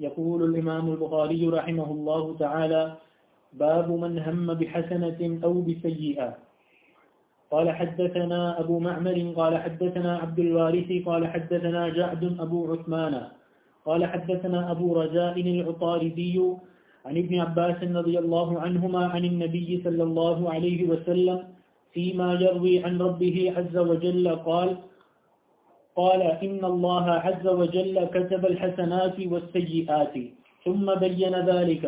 يقول الإمام البخاري رحمه الله تعالى، باب من هم بحسنة أو بسيئة. قال حدثنا أبو معمر، قال حدثنا عبد الوارث، قال حدثنا جعد أبو عثمان. قال حدثنا أبو رجاء العطاردي عن ابن عباس رضي الله عنهما عن النبي صلى الله عليه وسلم فيما يروي عن ربه عز وجل قال قال إن الله عز وجل كتب الحسنات والسيئات ثم بين ذلك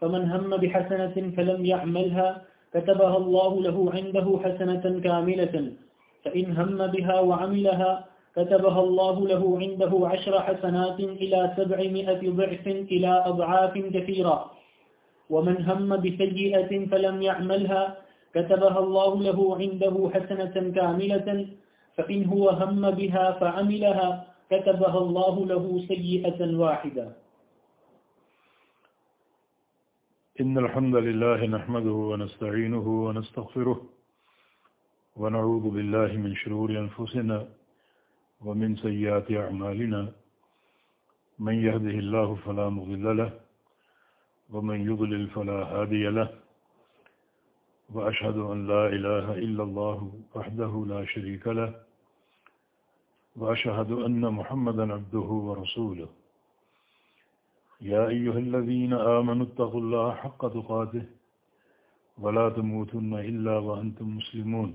فمن هم بحسنة فلم يعملها كتبها الله له عنده حسنة كاملة فإن هم بها وعملها كتبها الله له عنده عشر حسنات إلى سبعمائة ضعف إلى أضعاف كثيرة ومن هم بسيئة فلم يعملها كتبها الله له عنده حسنة كاملة فإن هو هم بها فعملها كتبها الله له سيئة واحدة. إن الحمد لله نحمده ونستعينه ونستغفره ونعوذ بالله من شرور أنفسنا ومن سيئات أعمالنا. من يهده الله فلا مضل له ومن يضلل فلا هادي له وأشهد أن لا إله إلا الله وحده لا شريك له، وأشهد أن محمدا عبده ورسوله. يا أيها الذين آمنوا اتقوا الله حق تقاته ولا تموتن إلا وأنتم مسلمون.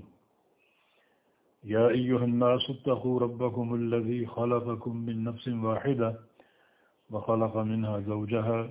يا أيها الناس اتقوا ربكم الذي خلقكم من نفس واحدة وخلق منها زوجها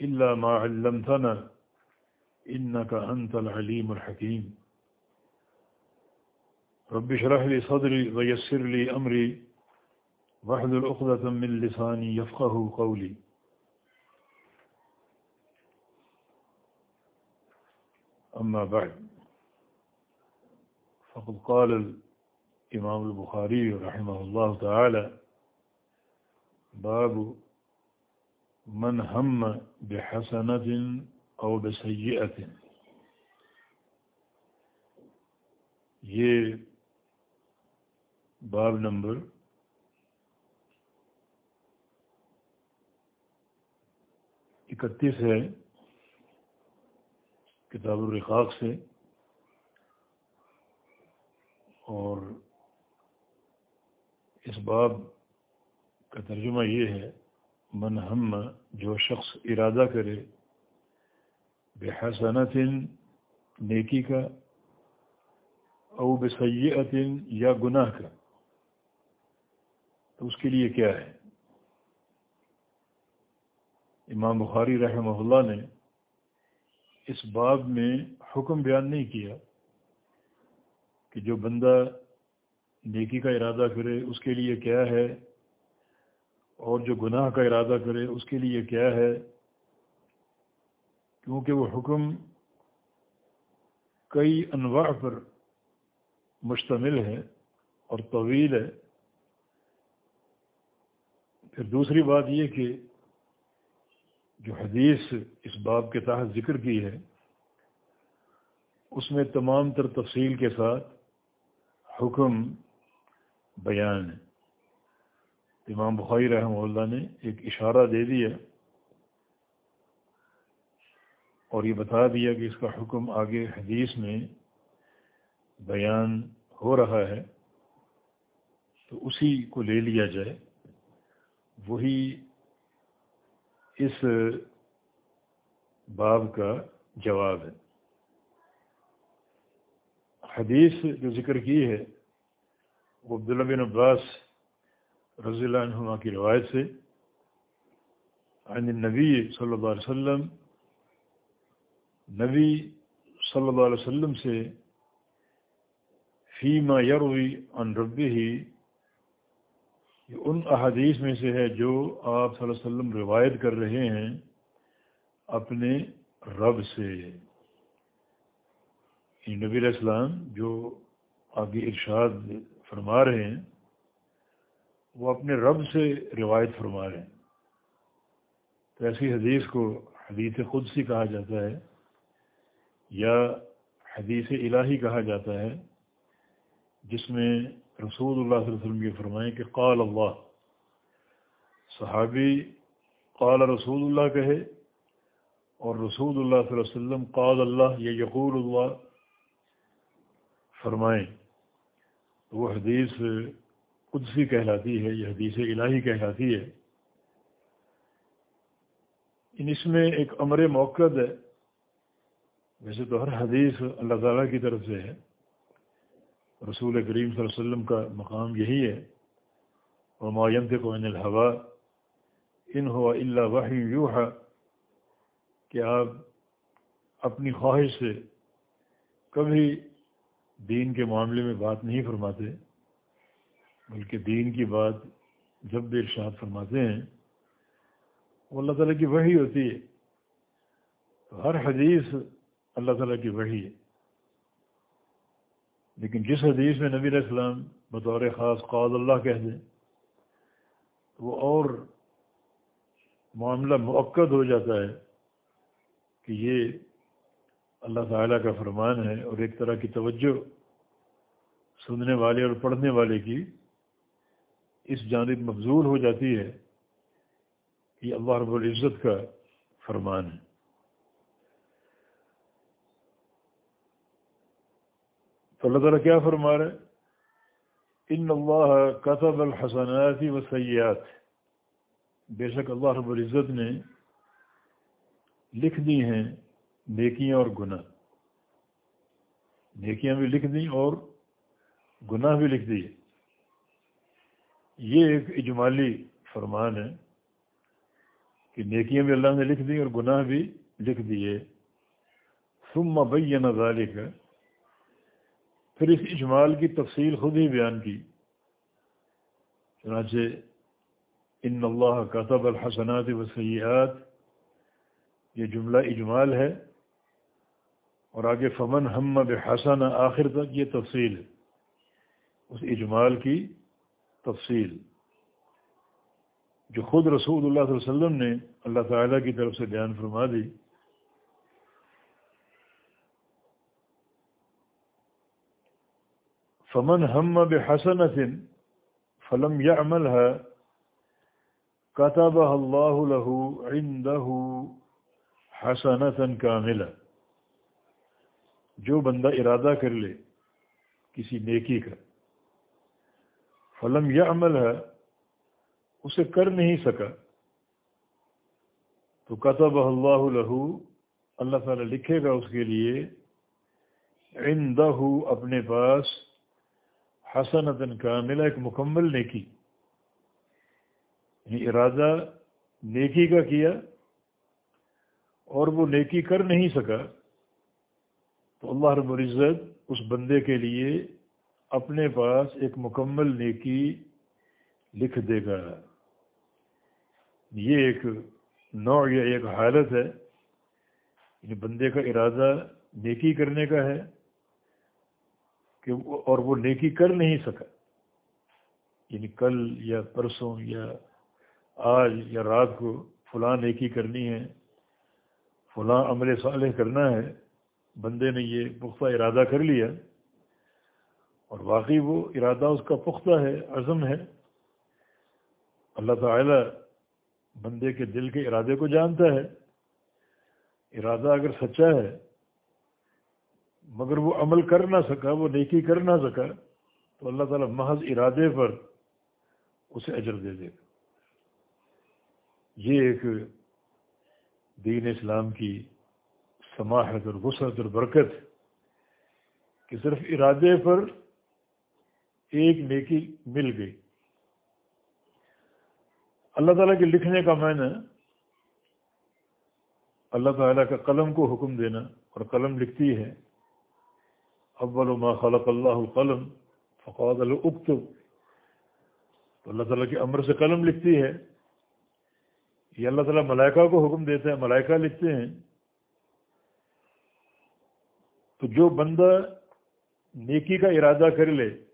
إلا ما علمتنا إنك أنت العليم الحكيم. رب اشرح لي صدري ويسر لي أمري. واحلل عقدة من لساني يفقه قولي. أما بعد، فقد قال الإمام البخاري رحمه الله تعالى باب من هم بحسنة أو بسيئة. یہ باب نمبر اکتیس ہے، کتاب الرقاق سے، اور اس باب کا ترجمہ یہ ہے من ہم جو شخص ارادہ کرے بے حسنت نیکی کا، او بسیئت یا گناہ کا، تو اس کے لیے کیا ہے؟ امام بخاری رحمہ اللہ نے اس باب میں حکم بیان نہیں کیا کہ جو بندہ نیکی کا ارادہ کرے، اس کے لیے کیا ہے؟ اور جو گناہ کا ارادہ کرے، اس کے لیے کیا ہے؟ کیونکہ وہ حکم کئی انواع پر مشتمل ہے اور طویل ہے۔ پھر دوسری بات یہ کہ جو حدیث اس باب کے تحت ذکر کی ہے، اس میں تمام تر تفصیل کے ساتھ حکم بیان ہے۔ امام بخاری رحمہ اللہ نے ایک اشارہ دے دیا اور یہ بتا دیا کہ اس کا حکم آگے حدیث میں بیان ہو رہا ہے، تو اسی کو لے لیا جائے۔ وہی اس باب کا جواب ہے۔ حدیث جو ذکر کی ہے، وہ عبداللہ بن عباس رضی اللہ عنہ کی روایت سے، عن النبی صلی اللہ علیہ وسلم، نبی صلی اللہ علیہ وسلم سے، فیما یروی ان ربی ہی ان احادیث میں سے ہے جو آپ صلی اللہ علیہ وسلم روایت کر رہے ہیں اپنے رب سے۔ نبی علیہ السلام جو آگے ارشاد فرما رہے ہیں وہ اپنے رب سے روایت فرما رہے ہیں۔ تو ایسی حدیث کو حدیث خود سی کہا جاتا ہے، یا حدیث الہی کہا جاتا ہے، جس میں رسول اللہ صلی اللہ علیہ وسلم یہ فرمائیں کہ قال اللہ۔ صحابی قال رسول اللہ کہے اور رسول اللہ صلی اللہ علیہ وسلم قال اللہ یا یقول اللہ فرمائیں تو وہ حدیث قدسی کہلاتی ہے، یہ حدیث الہی کہلاتی ہے۔ ان اس میں ایک امر موقع ہے۔ ویسے تو ہر حدیث اللہ تعالیٰ کی طرف سے ہے۔ رسول کریم صلی اللہ علیہ وسلم کا مقام یہی ہے۔ اور معیم کو ان الحوا ان ہوا اللہ وحی یوحا کہ آپ اپنی خواہش سے کبھی دین کے معاملے میں بات نہیں فرماتے۔ بلکہ دین کی بات جب بھی ارشاد فرماتے ہیں، وہ اللہ تعالیٰ کی وحی ہوتی ہے۔ تو ہر حدیث اللہ تعالیٰ کی وحی ہے۔ لیکن جس حدیث میں نبی علیہ السلام بطور خاص قاد اللہ کہہ دیں، تو وہ اور معاملہ موقع ہو جاتا ہے کہ یہ اللہ تعالیٰ کا فرمان ہے اور ایک طرح کی توجہ سننے والے اور پڑھنے والے کی اس جانب مفضول ہو جاتی ہے کہ اللہ رب العزت کا فرمان ہے۔ تو اللہ تعالیٰ کیا فرما رہا ہے ان اللہ قطب الحسناتی و سیاحت بے شک اللہ رب العزت نے لکھ دی ہیں نیکیاں اور گناہ۔ نیکیاں بھی لکھ دیں اور گناہ بھی لکھ دیے یہ ایک اجمالی فرمان ہے کہ نیکیاں بھی اللہ نے لکھ دی اور گناہ بھی لکھ دیے۔ ثم بین ذالک پھر اس اجمال کی تفصیل خود ہی بیان کی۔ چنانچہ ان اللہ کتب الحسنات و سیاحت یہ جملہ اجمال ہے۔ اور آگے فمن ہم بحسن آخر تک یہ تفصیل ہے۔ اس اجمال کی تفصیل جو خود رسول اللہ صلی اللہ علیہ وسلم نے اللہ تعالیٰ کی طرف سے بیان فرما دی، فمن ہم بحسن فلم یا عمل ہے کتاب اللہ عندہ حسنتا کاملہ جو بندہ ارادہ کر لے کسی نیکی کا فلم یا عمل ہے اسے کر نہیں سکا۔ تو کتب اللہ لہو، اللہ تعالیٰ لکھے گا اس کے لیے عندہ اپنے پاس حسنتن کا ملا ایک مکمل نیکی۔ یعنی ارادہ نیکی کا کیا، اور وہ نیکی کر نہیں سکا، تو اللہ رب العزت اس بندے کے لیے اپنے پاس ایک مکمل نیکی لکھ دے گا۔ یہ ایک نوع یا ایک حالت ہے۔ یعنی بندے کا ارادہ نیکی کرنے کا ہے کہ اور وہ نیکی کر نہیں سکا۔ یعنی کل یا پرسوں یا آج یا رات کو فلاں نیکی کرنی ہے، فلاں عمل صالح کرنا ہے، بندے نے یہ پختہ ارادہ کر لیا۔ اور واقعی وہ ارادہ اس کا پختہ ہے، عزم ہے۔ اللہ تعالی بندے کے دل کے ارادے کو جانتا ہے۔ ارادہ اگر سچا ہے، مگر وہ عمل کر نہ سکا، وہ نیکی کر نہ سکا، تو اللہ تعالیٰ محض ارادے پر اسے اجر دے دے گا۔ یہ ایک دین اسلام کی سماحت اور وسعت اور برکت کہ صرف ارادے پر ایک نیکی مل گئی۔ اللہ تعالیٰ کے لکھنے کا معنی اللہ تعالیٰ کا قلم کو حکم دینا اور قلم لکھتی ہے۔ اول ما خلق اللہ قلم فقاد العقت تو اللہ تعالیٰ کے امر سے قلم لکھتی ہے۔ یہ اللہ تعالیٰ ملائکہ کو حکم دیتے ہیں، ملائکہ لکھتے ہیں۔ تو جو بندہ نیکی کا ارادہ کر لے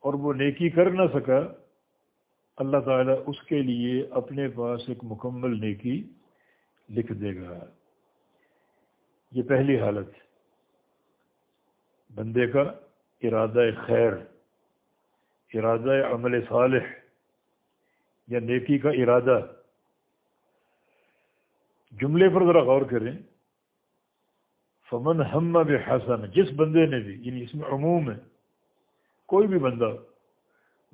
اور وہ نیکی کر نہ سکا، اللہ تعالیٰ اس کے لیے اپنے پاس ایک مکمل نیکی لکھ دے گا۔ یہ پہلی حالت۔ بندے کا ارادہ خیر، ارادہ عمل صالح یا نیکی کا ارادہ۔ جملے پر ذرا غور کریں۔ فمن ہم بحسن، جس بندے نے بھی یعنی اس میں عموم ہے کوئی بھی بندہ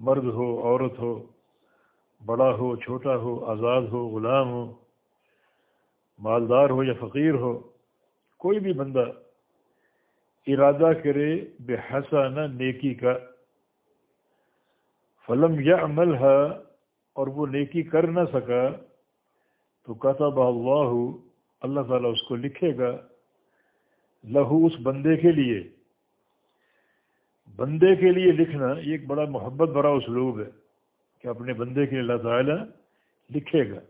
مرد ہو، عورت ہو، بڑا ہو، چھوٹا ہو، آزاد ہو، غلام ہو، مالدار ہو یا فقیر ہو، کوئی بھی بندہ ارادہ کرے بے حسانہ نیکی کا، فلم یا عمل ہے اور وہ نیکی کر نہ سکا تو کتب اللہ اللہ تعالیٰ اس کو لکھے گا، لہو اس بندے کے لیے۔ بندے کے لیے لکھنا یہ ایک بڑا محبت بڑا اسلوب ہے کہ اپنے بندے کے اللہ تعالیٰ لکھے گا۔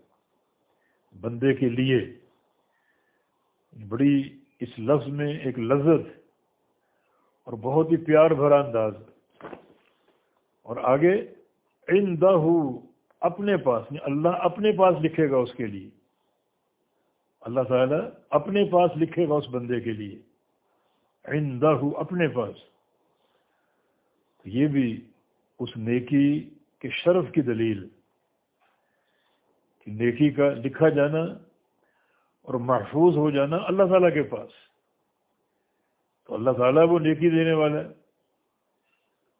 بندے کے لیے۔ بڑی اس لفظ میں ایک لذت اور بہت ہی پیار بھرا انداز۔ اور آگے ان اپنے پاس یعنی اللہ اپنے پاس لکھے گا اس کے لیے۔ اللہ تعالیٰ اپنے پاس لکھے گا اس بندے کے لیے۔ عندہ اپنے پاس۔ یہ بھی اس نیکی کے شرف کی دلیل کہ نیکی کا لکھا جانا اور محفوظ ہو جانا اللہ تعالیٰ کے پاس۔ تو اللہ تعالیٰ وہ نیکی دینے والا ہے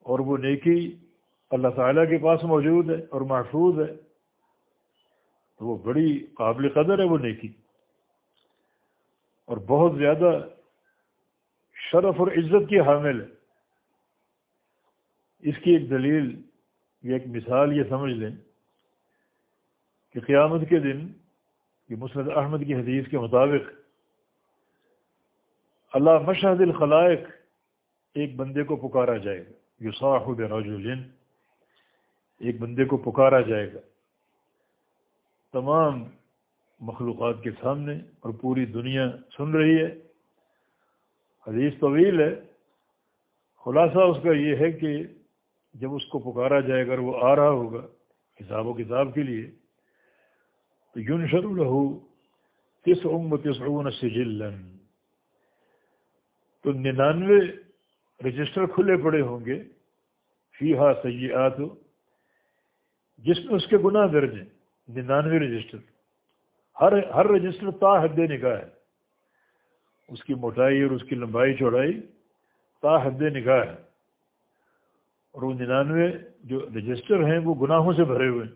اور وہ نیکی اللہ تعالیٰ کے پاس موجود ہے اور محفوظ ہے۔ تو وہ بڑی قابل قدر ہے وہ نیکی۔ اور بہت زیادہ شرف اور عزت کی حامل ہے۔ اس کی ایک دلیل یہ ایک مثال یہ سمجھ لیں کہ قیامت کے دن یہ مسرت احمد کی حدیث کے مطابق اللہ مشہد الخلائق ایک بندے کو پکارا جائے گا۔ یو صاحب ایک بندے کو پکارا جائے گا۔ تمام مخلوقات کے سامنے اور پوری دنیا سن رہی ہے۔ حدیث طویل ہے۔ خلاصہ اس کا یہ ہے کہ جب اس کو پکارا جائے گا وہ آ رہا ہوگا حساب و کتاب کے لیے، تو یون شروع لہو کس عمر کس عمر سے تو ننانوے رجسٹر کھلے پڑے ہوں گے فی ہا سیاحت جس میں اس کے گناہ درج ہیں، ننانوے رجسٹر۔ ہر ہر رجسٹر تا حد نگاہ ہے۔ اس کی موٹائی اور اس کی لمبائی چوڑائی تا حد نگاہ ہے۔ اور وہ ننانوے جو رجسٹر ہیں وہ گناہوں سے بھرے ہوئے ہیں۔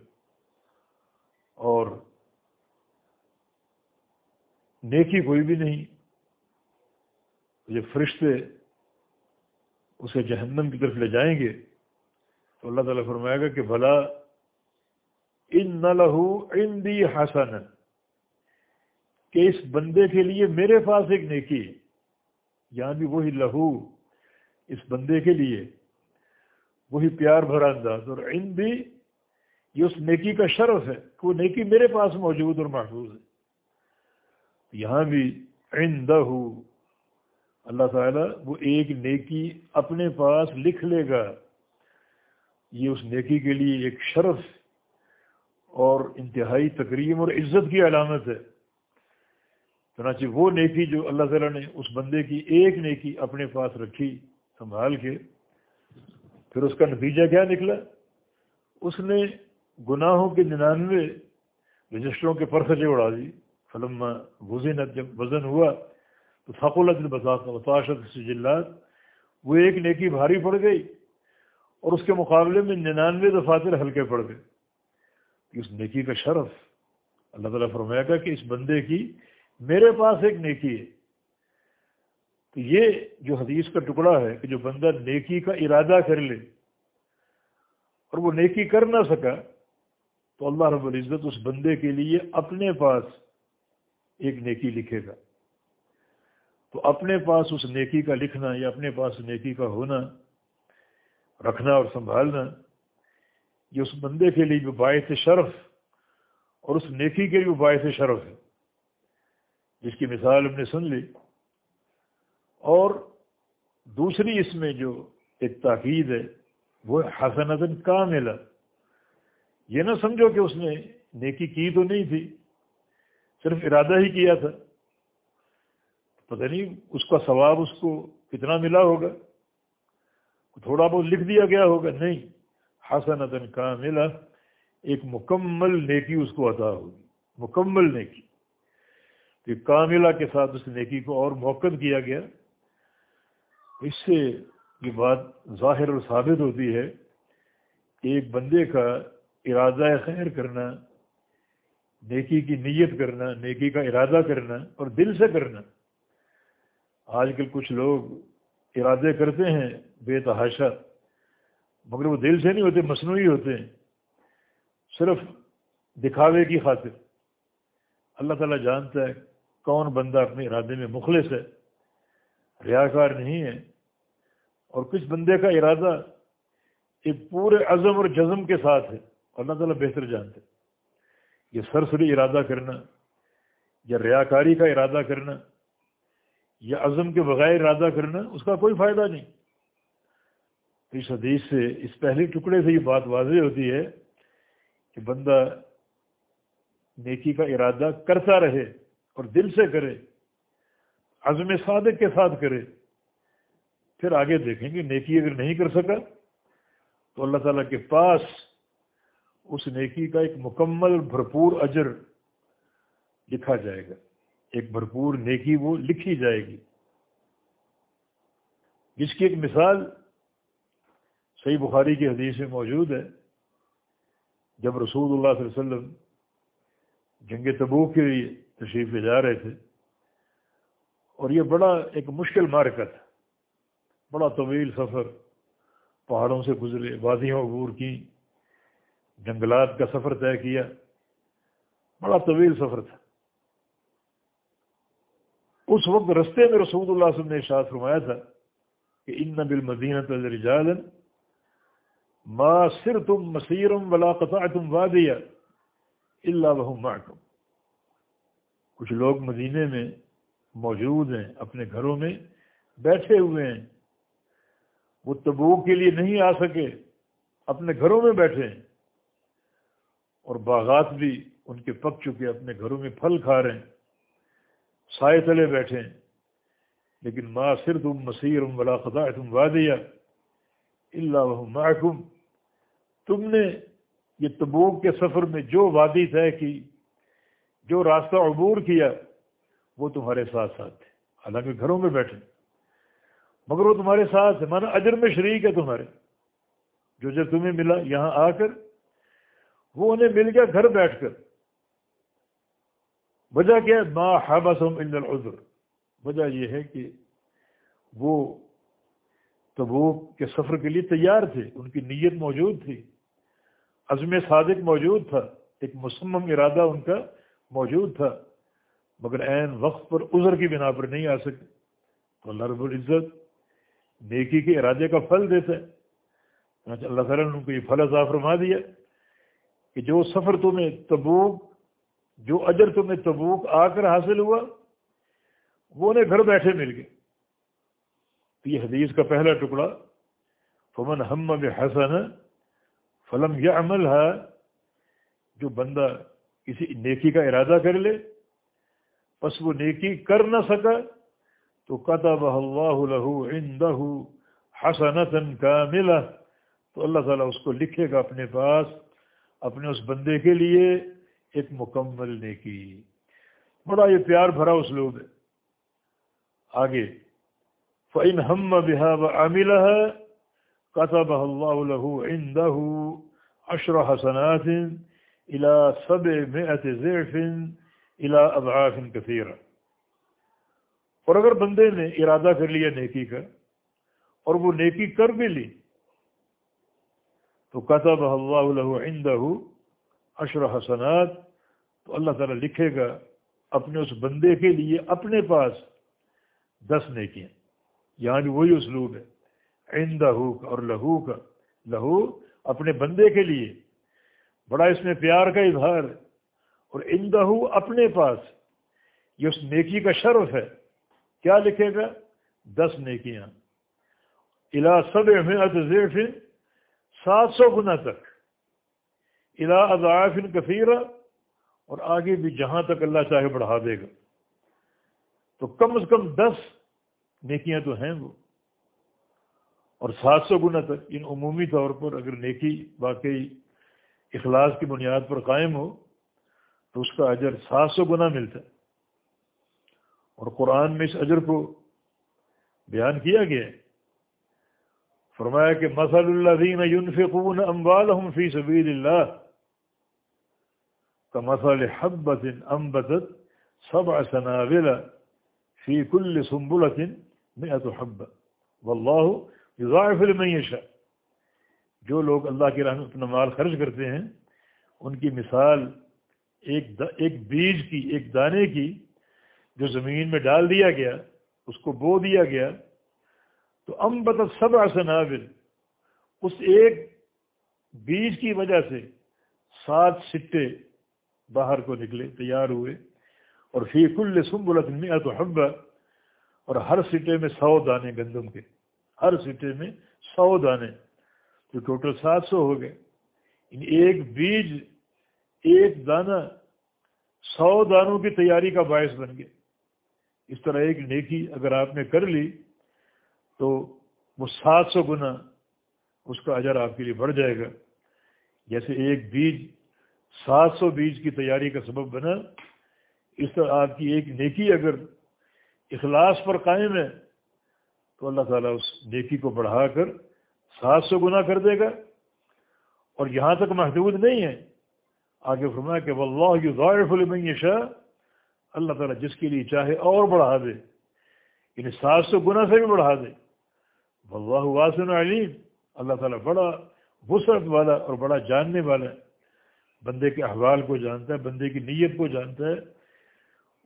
اور نیکی کوئی بھی نہیں۔ یہ فرشتے اسے جہنم کی طرف لے جائیں گے۔ تو اللہ تعالیٰ فرمائے گا کہ بھلا ان نہ لہو ان دی حسن کہ اس بندے کے لیے میرے پاس ایک نیکی ہے۔ یہاں بھی وہی لہو اس بندے کے لیے۔ وہی پیار بھرا انداز اور ان بھی یہ اس نیکی کا شرف ہے کہ وہ نیکی میرے پاس موجود اور محفوظ ہے۔ یہاں بھی دہ اللہ تعالیٰ وہ ایک نیکی اپنے پاس لکھ لے گا۔ یہ اس نیکی کے لیے ایک شرف اور انتہائی تقریم اور عزت کی علامت ہے۔ چنانچہ وہ نیکی جو اللہ تعالیٰ نے اس بندے کی ایک نیکی اپنے پاس رکھی، سنبھال کے پھر اس کا نتیجہ کیا نکلا؟ اس نے گناہوں کے ننانوے رجسٹروں کے پرخچے اڑا دی۔ فلم وزن جب وزن ہوا تو فقولت بتاشت سجلات وہ ایک نیکی بھاری پڑ گئی اور اس کے مقابلے میں ننانوے دفاتر ہلکے پڑ گئے۔ کہ اس نیکی کا شرف۔ اللہ تعالیٰ فرمایا گا کہ اس بندے کی میرے پاس ایک نیکی ہے۔ تو یہ جو حدیث کا ٹکڑا ہے کہ جو بندہ نیکی کا ارادہ کر لے اور وہ نیکی کر نہ سکا، تو اللہ رب العزت اس بندے کے لیے اپنے پاس ایک نیکی لکھے گا۔ تو اپنے پاس اس نیکی کا لکھنا یا اپنے پاس نیکی کا ہونا، رکھنا اور سنبھالنا، یہ اس بندے کے لیے بھی باعث شرف اور اس نیکی کے لیے باعث شرف ہے۔ جس کی مثال ہم نے سن لی۔ اور دوسری اس میں جو ایک تاکید ہے، وہ حسنت کا ملا یہ نہ سمجھو کہ اس نے نیکی کی تو نہیں تھی، صرف ارادہ ہی کیا تھا۔ پتہ نہیں اس کا ثواب اس کو کتنا ملا ہوگا۔ تھوڑا بہت لکھ دیا گیا ہوگا۔ نہیں حسنتن کا ملا ایک مکمل نیکی اس کو عطا ہوگی۔ مکمل نیکی۔ تو کاملہ کے ساتھ اس نیکی کو اور موقع کیا گیا۔ اس سے یہ بات ظاہر اور ثابت ہوتی ہے کہ ایک بندے کا ارادہ خیر کرنا، نیکی کی نیت کرنا، نیکی کا ارادہ کرنا اور دل سے کرنا۔ آج کل کچھ لوگ ارادے کرتے ہیں بے تحاشا، مگر وہ دل سے نہیں ہوتے، مصنوعی ہوتے ہیں، صرف دکھاوے کی خاطر۔ اللہ تعالیٰ جانتا ہے کون بندہ اپنے ارادے میں مخلص ہے، ریاکار نہیں ہے۔ اور کچھ بندے کا ارادہ ایک پورے عزم اور جزم کے ساتھ ہے، اللہ تعالیٰ بہتر جانتے یہ سرسری ارادہ کرنا، یا ریاکاری کا ارادہ کرنا، یا عزم کے بغیر ارادہ کرنا، اس کا کوئی فائدہ نہیں۔ اس حدیث سے، اس پہلے ٹکڑے سے یہ بات واضح ہوتی ہے کہ بندہ نیکی کا ارادہ کرتا رہے اور دل سے کرے، عزم صادق کے ساتھ کرے۔ پھر آگے دیکھیں گے، نیکی اگر نہیں کر سکا تو اللہ تعالیٰ کے پاس اس نیکی کا ایک مکمل بھرپور اجر لکھا جائے گا۔ ایک بھرپور نیکی وہ لکھی جائے گی۔ جس کی ایک مثال صحیح بخاری کی حدیث میں موجود ہے، جب رسول اللہ صلی اللہ علیہ وسلم جنگ تبو کے لیے تشریف لے جا رہے تھے اور یہ بڑا ایک مشکل مارکت بڑا طویل سفر، پہاڑوں سے گزرے وادیوں عبور کی جنگلات کا سفر طے کیا۔ بڑا طویل سفر تھا۔ اس وقت رستے میں رسول اللہ صلی اللہ علیہ وسلم نے ارشاد فرمایا تھا کہ ان بل مدینہ ما سر تم مسیرم ولا قطع تم اللہ بہم کچھ لوگ مدینے میں موجود ہیں، اپنے گھروں میں بیٹھے ہوئے ہیں۔ وہ تبوک کے لیے نہیں آ سکے، اپنے گھروں میں بیٹھے۔ ہیں اور باغات بھی ان کے پک چکے، اپنے گھروں میں پھل کھا رہے ہیں، سائے تلے بیٹھے۔ ہیں لیکن ما سر تم مسیر ولا خدا تم وادیا اللہ محکم تم نے یہ تبوک کے سفر میں جو وادی طے کی، جو راستہ عبور کیا، وہ تمہارے ساتھ ساتھ تھے حالانکہ گھروں میں بیٹھے۔ مگر وہ تمہارے ساتھ ہے۔ مانا اجر میں شریک ہے تمہارے۔ جو جب تمہیں ملا یہاں آ کر، وہ انہیں مل گیا گھر بیٹھ کر۔ وجہ کیا ما حبسم الا العذر۔ وجہ یہ ہے کہ وہ تبوک کے سفر کے لیے تیار تھے۔ ان کی نیت موجود تھی۔ عزم صادق موجود تھا۔ ایک مسمم ارادہ ان کا موجود تھا۔ مگر عین وقت پر عذر کی بنا پر نہیں آ سکے۔ تو اللہ رب العزت نیکی کے ارادے کا پھل دیتا ہے۔ اللہ تعالیٰ نے ان کو یہ پھل عطا فرما دیا کہ جو سفر تمہیں تبوک، جو اجر تمہیں تبوک آ کر حاصل ہوا، وہ انہیں گھر بیٹھے مل گئے۔ یہ حدیث کا پہلا ٹکڑا، فمن ہم حسن فلم یہ عمل ہے جو بندہ کسی نیکی کا ارادہ کر لے، بس وہ نیکی کر نہ سکا تو قطب اللہ له عنده حسنتا کاملہ، تو اللہ تعالیٰ اس کو لکھے گا اپنے پاس، اپنے اس بندے کے لیے ایک مکمل نیکی۔ بڑا یہ پیار بھرا اس لوگ ہے۔ آگے فعن ہم بحا و عامل ہے قطب اللہ له عنده عشر حسنات الا سب میں الا ابعافن کثیر اور اگر بندے نے ارادہ کر لیا نیکی کا اور وہ نیکی کر بھی لی، تو کتب اللہ عندہ اشر حسنات، تو اللہ تعالیٰ لکھے گا، اپنے اس بندے کے لیے اپنے پاس دس نیکیاں۔ یعنی وہی اسلوب ہے عندہ کا اور لہو کا۔ لہو اپنے بندے کے لیے۔ بڑا اس میں پیار کا اظہار ہے۔ اور عندہ اپنے پاس، یہ اس نیکی کا شرف ہے۔ کیا لکھے گا دس نیکیاں۔ الا سب زیف سات سو گنا تک۔ الا اضاف کثیرہ، اور آگے بھی جہاں تک اللہ چاہے بڑھا دے گا۔ تو کم از کم دس نیکیاں تو ہیں وہ۔ اور سات سو گنا تک، ان عمومی طور پر اگر نیکی واقعی اخلاص کی بنیاد پر قائم ہو، تو اس کا اجر سات سو گنا ملتا۔ ہے اور قرآن میں اس اجر کو بیان کیا گیا ہے۔ فرمایا کہ مسل اللہ دین یونفقون اموالہم فی سبیل اللہ کا مسل حبت امبتت سبع سنابل فی کل سنبلت مئت حب۔ واللہ یضاعف لمن جو لوگ اللہ کی راہ میں اپنا مال خرچ کرتے ہیں، ان کی مثال ایک ایک بیج کی، ایک دانے کی جو زمین میں ڈال دیا گیا، اس کو بو دیا گیا۔ تو ام بت سب نابل اس ایک بیج کی وجہ سے سات سٹے باہر کو نکلے، تیار ہوئے۔ اور فی کل سمبلت میں تو حبا اور ہر سٹے میں سو دانے گندم کے۔ ہر سٹے میں سو دانے۔ تو ٹوٹل سات سو ہو گئے۔ ان ایک بیج، ایک دانہ سو دانوں کی تیاری کا باعث بن گیا اس طرح ایک نیکی اگر آپ نے کر لی تو وہ سات سو گنا اس کا اجر آپ کے لیے بڑھ جائے گا۔ جیسے ایک بیج سات سو بیج کی تیاری کا سبب بنا، اس طرح آپ کی ایک نیکی اگر اخلاص پر قائم ہے، تو اللہ تعالیٰ اس نیکی کو بڑھا کر سات سو گنا کر دے گا۔ اور یہاں تک محدود نہیں ہے۔ آگے فرمایا کہ واللہ یضاعف لمن یشاء اللہ تعالیٰ جس کے لیے چاہے اور بڑھا دے۔ یعنی سات سو گنا سے بھی بڑھا دے۔ واللہ واسن علیم۔ اللہ تعالیٰ بڑا وسعت والا اور بڑا جاننے والا ہے۔ بندے کے احوال کو جانتا ہے، بندے کی نیت کو جانتا ہے،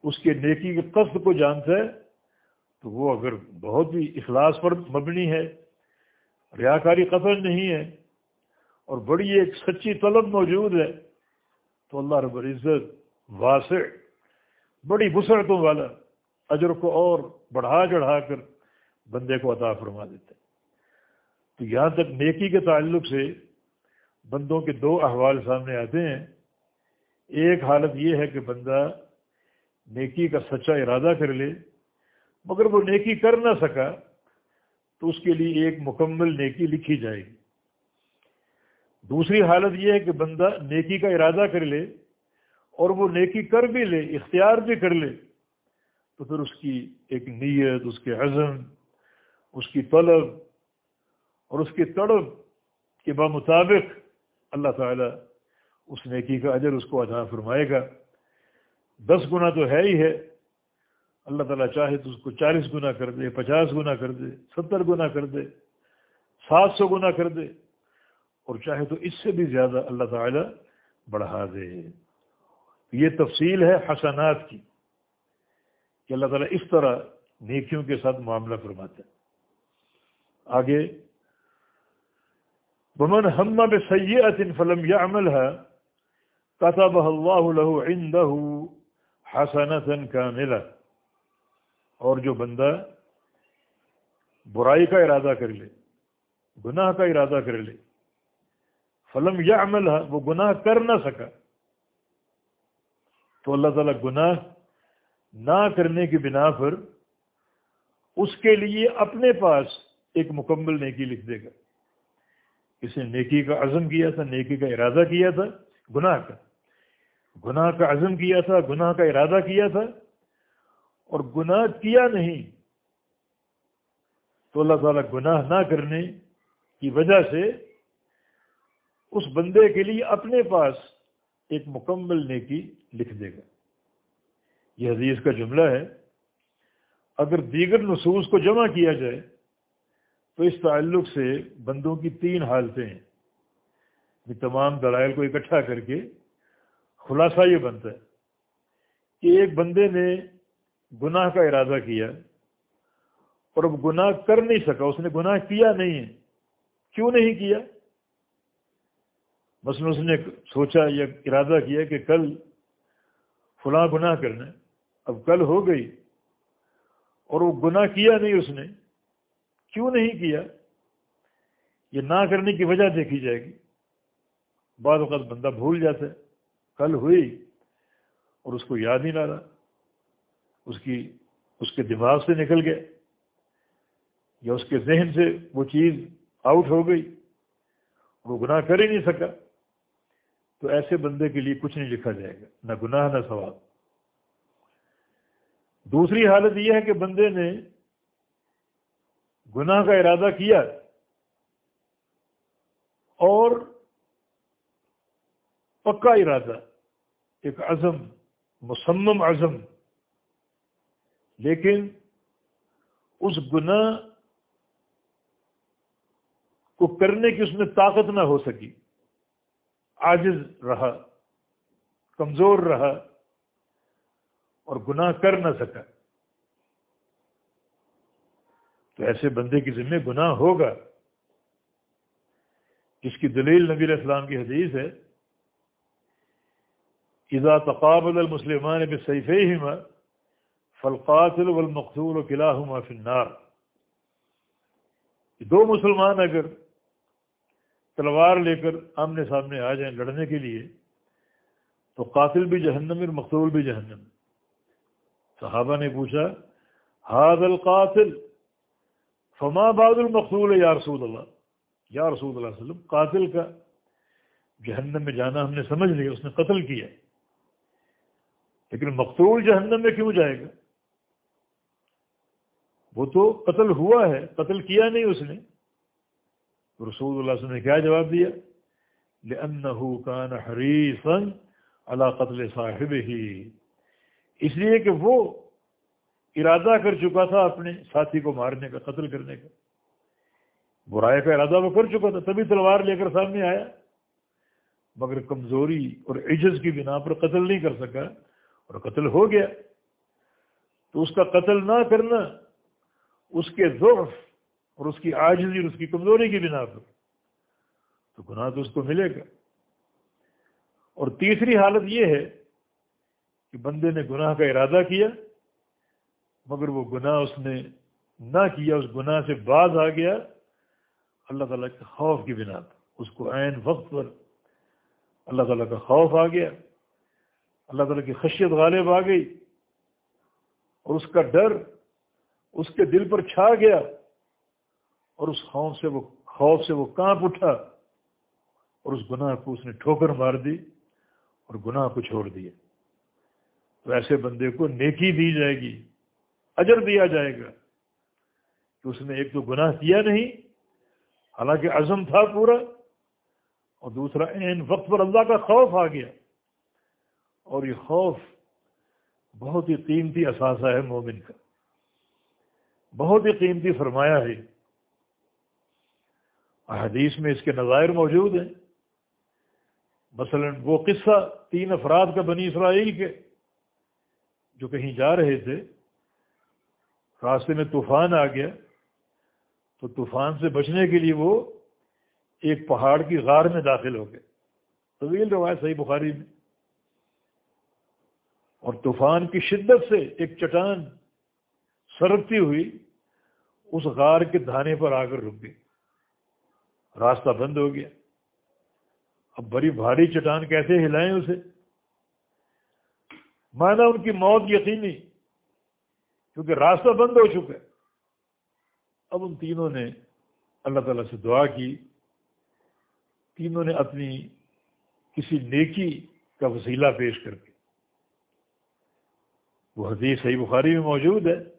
اس کے نیکی کے قصد کو جانتا ہے۔ تو وہ اگر بہت ہی اخلاص پر مبنی ہے، ریاکاری قطر نہیں ہے اور بڑی ایک سچی طلب موجود ہے، تو اللہ رب العزت واسع بڑی وسعتوں والا اجر کو اور بڑھا چڑھا کر بندے کو عطا فرما دیتے تو یہاں تک نیکی کے تعلق سے بندوں کے دو احوال سامنے آتے ہیں۔ ایک حالت یہ ہے کہ بندہ نیکی کا سچا ارادہ کر لے، مگر وہ نیکی کر نہ سکا تو اس کے لیے ایک مکمل نیکی لکھی جائے گی۔ دوسری حالت یہ ہے کہ بندہ نیکی کا ارادہ کر لے اور وہ نیکی کر بھی لے، اختیار بھی کر لے، تو پھر اس کی ایک نیت، اس کے عزم، اس کی طلب اور اس کی تڑب کے بمطابق اللہ تعالیٰ اس نیکی کا اجر اس کو ادا فرمائے گا۔ دس گنا تو ہے ہی ہے۔ اللہ تعالیٰ چاہے تو اس کو چالیس گنا کر دے، پچاس گنا کر دے، ستر گنا کر دے، سات سو گنا کر دے اور چاہے تو اس سے بھی زیادہ اللہ تعالیٰ بڑھا دے۔ یہ تفصیل ہے حسنات کی کہ اللہ تعالیٰ اس طرح نیکیوں کے ساتھ معاملہ فرماتا ہے۔ آگے بمن ہم بے سید فلم یا عمل ہے کتب اللہ عندہ حسنت کا ملا اور جو بندہ برائی کا ارادہ کر لے، گناہ کا ارادہ کر لے، فلم یا عمل ہے وہ گناہ کر نہ سکا۔ تو اللہ تعالیٰ گناہ نہ کرنے کی بنا پر اس کے لیے اپنے پاس ایک مکمل نیکی لکھ دے گا۔ اس نے نیکی کا عزم کیا تھا، نیکی کا ارادہ کیا تھا، گناہ کا۔ گناہ کا عزم کیا تھا، گناہ کا ارادہ کیا تھا اور گناہ کیا نہیں تو اللہ تعالیٰ گناہ نہ کرنے کی وجہ سے اس بندے کے لیے اپنے پاس ایک مکمل نیکی لکھ دے گا۔ یہ حدیث کا جملہ ہے۔ اگر دیگر نصوص کو جمع کیا جائے، تو اس تعلق سے بندوں کی تین حالتیں ہیں۔ یہ تمام دلائل کو اکٹھا کر کے خلاصہ یہ بنتا ہے کہ ایک بندے نے گناہ کا ارادہ کیا اور اب گناہ کر نہیں سکا، اس نے گناہ کیا نہیں ہے۔ کیوں نہیں کیا؟ مثلا اس نے سوچا یا ارادہ کیا کہ کل فلاں گناہ کرنا اب کل ہو گئی اور وہ گناہ کیا نہیں اس نے، کیوں نہیں کیا؟ یہ نہ کرنے کی وجہ دیکھی جائے گی۔ بعض اوقات بندہ بھول جاتا ہے، کل ہوئی اور اس کو یاد ہی نہ رہا۔ اس کی، اس کے دماغ سے نکل گیا یا اس کے ذہن سے وہ چیز آؤٹ ہو گئی وہ گناہ کر ہی نہیں سکا۔ تو ایسے بندے کے لیے کچھ نہیں لکھا جائے گا، نہ گناہ، نہ ثواب۔ دوسری حالت یہ ہے کہ بندے نے گناہ کا ارادہ کیا اور پکا ارادہ، ایک عزم مسمم عزم، لیکن اس گناہ کو کرنے کی اس میں طاقت نہ ہو سکی۔ عاجز رہا کمزور رہا اور گناہ کر نہ سکا۔ تو ایسے بندے کی ذمہ گناہ ہوگا۔ جس کی دلیل نبی علیہ السلام کی حدیث ہے، اذا تقابل المسلمان بسیفیہما فالقاتل والمقتول کلاہما فی النار. دو مسلمان اگر تلوار لے کر آمنے سامنے آ جائیں لڑنے کے لیے، تو قاتل بھی جہنم اور مقتول بھی جہنم۔ صحابہ نے پوچھا حاد القاتل، فما بعد المقتول یا رسول اللہ؟ یا رسول اللہ علیہ وسلم، قاتل کا جہنم میں جانا ہم نے سمجھ لیا، اس نے قتل کیا۔ لیکن مقتول جہنم میں کیوں جائے گا؟ وہ تو قتل ہوا ہے، قتل کیا نہیں اس نے۔ رسول اللہ علیہ وسلم نے کیا جواب دیا؟ لأنه كان حریصا على قتل صاحب ہی اس لیے کہ وہ ارادہ کر چکا تھا اپنے ساتھی کو مارنے کا، قتل کرنے کا۔ برائے کا ارادہ وہ کر چکا تھا، تبھی تلوار لے کر سامنے آیا۔ مگر کمزوری اور عجز کی بنا پر قتل نہیں کر سکا اور قتل ہو گیا۔ تو اس کا قتل نہ کرنا، اس کے ضعف اور اس کی آجزی اور اس کی کمزوری کی بنا پر۔ تو گناہ تو اس کو ملے گا۔ اور تیسری حالت یہ ہے کہ بندے نے گناہ کا ارادہ کیا، مگر وہ گناہ اس نے نہ کیا، اس گناہ سے بعض آ گیا۔ اللہ تعالیٰ کے خوف کی بنا پر، اس کو عین وقت پر اللہ تعالیٰ کا خوف آ گیا۔ اللہ تعالیٰ کی خشیت غالب آ گئی اور اس کا ڈر اس کے دل پر چھا گیا۔ اور اس خوف سے وہ خوف سے وہ کانپ اٹھا اور اس گناہ کو اس نے ٹھوکر مار دی اور گناہ کو چھوڑ دیا۔ تو ایسے بندے کو نیکی دی جائے گی، اجر دیا جائے گا کہ اس نے ایک تو گناہ کیا نہیں، حالانکہ عزم تھا پورا، اور دوسرا این وقت پر اللہ کا خوف آ گیا۔ اور یہ خوف بہت ہی قیمتی اثاثہ ہے مومن کا۔ بہت ہی قیمتی فرمایا ہے۔ حدیث میں اس کے نظائر موجود ہیں۔ مثلا وہ قصہ تین افراد کا بنی اسرائیل کے جو کہیں جا رہے تھے۔ راستے میں طوفان آ گیا۔ تو طوفان سے بچنے کے لیے وہ ایک پہاڑ کی غار میں داخل ہو گئے۔ طویل روایت صحیح بخاری میں۔ اور طوفان کی شدت سے ایک چٹان سرکتی ہوئی، اس غار کے دھانے پر آ کر رک گئی۔ راستہ بند ہو گیا۔ اب بڑی بھاری چٹان کیسے ہلائیں اسے؟ مانا ان کی موت یقینی، کیونکہ راستہ بند ہو چکا ہے۔ اب ان تینوں نے اللہ تعالیٰ سے دعا کی، تینوں نے اپنی کسی نیکی کا وسیلہ پیش کر کے۔ وہ حدیث صحیح بخاری میں موجود ہے۔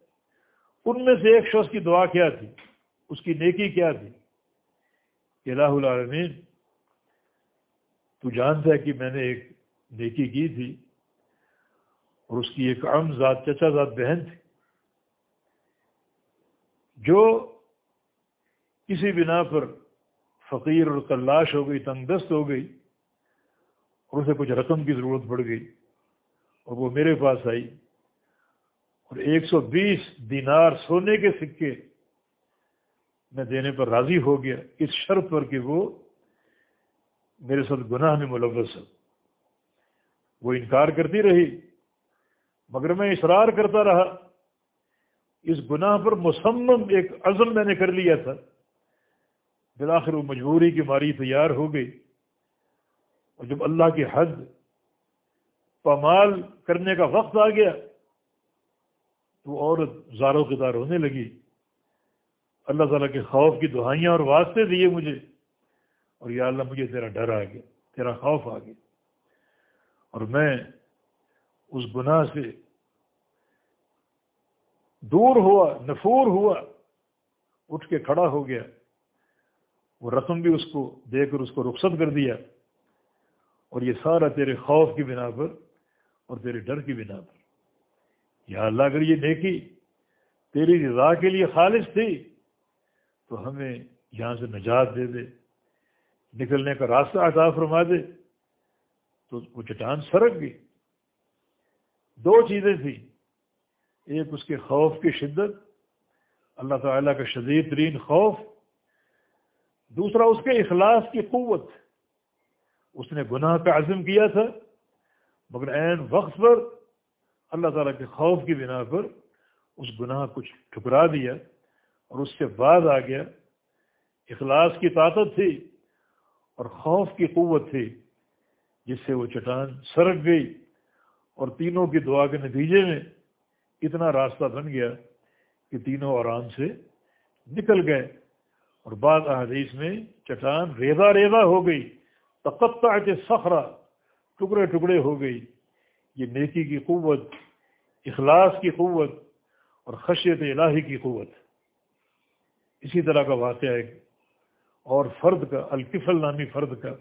ان میں سے ایک شخص کی دعا کیا تھی؟ اس کی نیکی کیا تھی؟ الہ العالمین، تو جانتا ہے کہ میں نے ایک نیکی کی تھی اور اس کی ایک عام ذات، چچا ذات بہن تھی، جو کسی بنا پر فقیر اور تلاش ہو گئی، تنگ دست ہو گئی اور اسے کچھ رقم کی ضرورت پڑ گئی اور وہ میرے پاس آئی اور ایک سو بیس دینار سونے کے سکے میں دینے پر راضی ہو گیا، اس شرط پر کہ وہ میرے ساتھ گناہ میں ملوث ہے وہ انکار کرتی رہی، مگر میں اصرار کرتا رہا۔ اس گناہ پر مسمم ایک عزم میں نے کر لیا تھا۔ بالآخر وہ مجبوری کی ماری تیار ہو گئی۔ اور جب اللہ کی حد پامال کرنے کا وقت آ گیا، تو عورت زاروں کے دار ہونے لگی۔ اللہ تعالیٰ کے خوف کی دہائیاں اور واسطے دیے مجھے۔ اور یا اللہ، مجھے تیرا ڈر آ گیا، تیرا خوف آ گیا۔ اور میں اس گناہ سے دور ہوا، نفور ہوا، اٹھ کے کھڑا ہو گیا۔ وہ رقم بھی اس کو دے کر اس کو رخصت کر دیا۔ اور یہ سارا تیرے خوف کی بنا پر اور تیرے ڈر کی بنا پر۔ یا اللہ، اگر یہ نیکی تیری رضا کے لیے خالص تھی تو ہمیں یہاں سے نجات دے دے، نکلنے کا راستہ عطا فرما دے۔ تو وہ چٹان سرک گئی۔ دو چیزیں تھیں۔ ایک اس کے خوف کی شدت، اللہ تعالیٰ کا شدید ترین خوف۔ دوسرا اس کے اخلاص کی قوت۔ اس نے گناہ کا عزم کیا تھا، مگر عین وقت پر اللہ تعالیٰ کے خوف کی بنا پر اس گناہ کو ٹھکرا دیا۔ اور اس سے بعد آ گیا، اخلاص کی طاقت تھی اور خوف کی قوت تھی، جس سے وہ چٹان سرک گئی اور تینوں کی دعا کے نتیجے میں اتنا راستہ بن گیا کہ تینوں آرام سے نکل گئے اور بعض احادیث میں چٹان ریزا ریزا ہو گئی تقطع کے سخرا ٹکڑے ٹکڑے ہو گئی۔ یہ نیکی کی قوت، اخلاص کی قوت اور خشیت الہی کی قوت۔ اسی طرح کا واقعہ ایک اور فرد کا، الکفل نامی فرد کا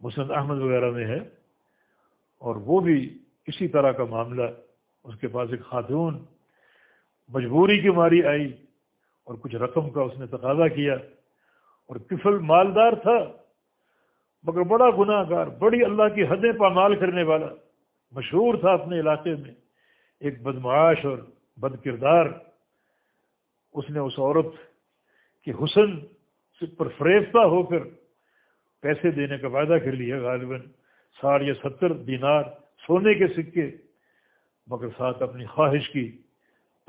مسند احمد وغیرہ میں ہے اور وہ بھی اسی طرح کا معاملہ اس کے پاس ایک خاتون مجبوری کی ماری آئی اور کچھ رقم کا اس نے تقاضا کیا اور کفل مالدار تھا، مگر بڑا گناہ گار بڑی اللہ کی حدیں پامال کرنے والا، مشہور تھا اپنے علاقے میں، ایک بدمعاش اور بد کردار، اس نے اس عورت کے حسن پر فریفتہ ہو کر پیسے دینے کا وعدہ کر لیا غالباً، ساٹھ یا ستر دینار سونے کے سکے، مگر ساتھ اپنی خواہش کی،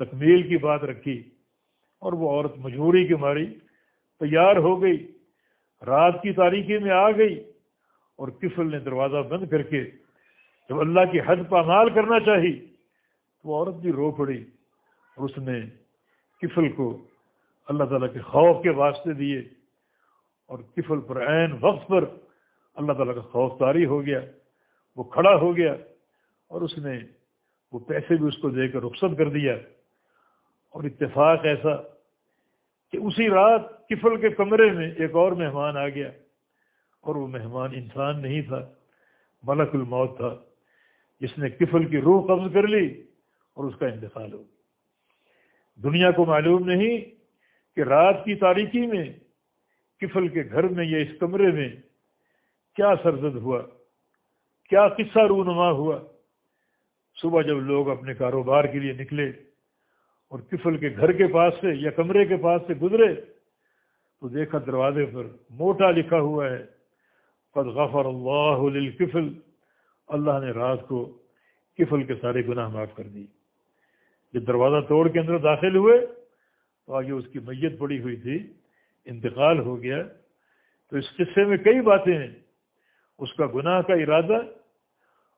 تکمیل کی بات رکھی اور وہ عورت مجبوری کی ماری تیار ہو گئی، رات کی تاریخی میں آ گئی اور کفل نے دروازہ بند کر کے جب اللہ کی حد پامال کرنا چاہی تو عورت بھی رو پڑی اور اس نے کفل کو اللہ تعالیٰ کے خوف کے واسطے دیے اور کفل پر عین وقت پر اللہ تعالیٰ کا خوف طاری ہو گیا، وہ کھڑا ہو گیا اور اس نے وہ پیسے بھی اس کو دے کر رخصت کر دیا۔ اور اتفاق ایسا کہ اسی رات کفل کے کمرے میں ایک اور مہمان آ گیا اور وہ مہمان انسان نہیں تھا، ملک الموت تھا۔ جس نے کفل کی روح قبض کر لی اور اس کا انتقال ہو دنیا کو معلوم نہیں کہ رات کی تاریکی میں، کفل کے گھر میں یا اس کمرے میں کیا سرزد ہوا؟ کیا قصہ رونما ہوا؟ صبح جب لوگ اپنے کاروبار کے لیے نکلے اور کفل کے گھر کے پاس سے یا کمرے کے پاس سے گزرے، تو دیکھا دروازے پر موٹا لکھا ہوا ہے، قد غفر اللہ للکفل اللہ نے رات کو کفل کے سارے گناہ معاف کر دی جب دروازہ توڑ کے اندر داخل ہوئے۔ تو آگے اس کی میت پڑی ہوئی تھی، انتقال ہو گیا۔ تو اس قصے میں کئی باتیں ہیں۔ اس کا گناہ کا ارادہ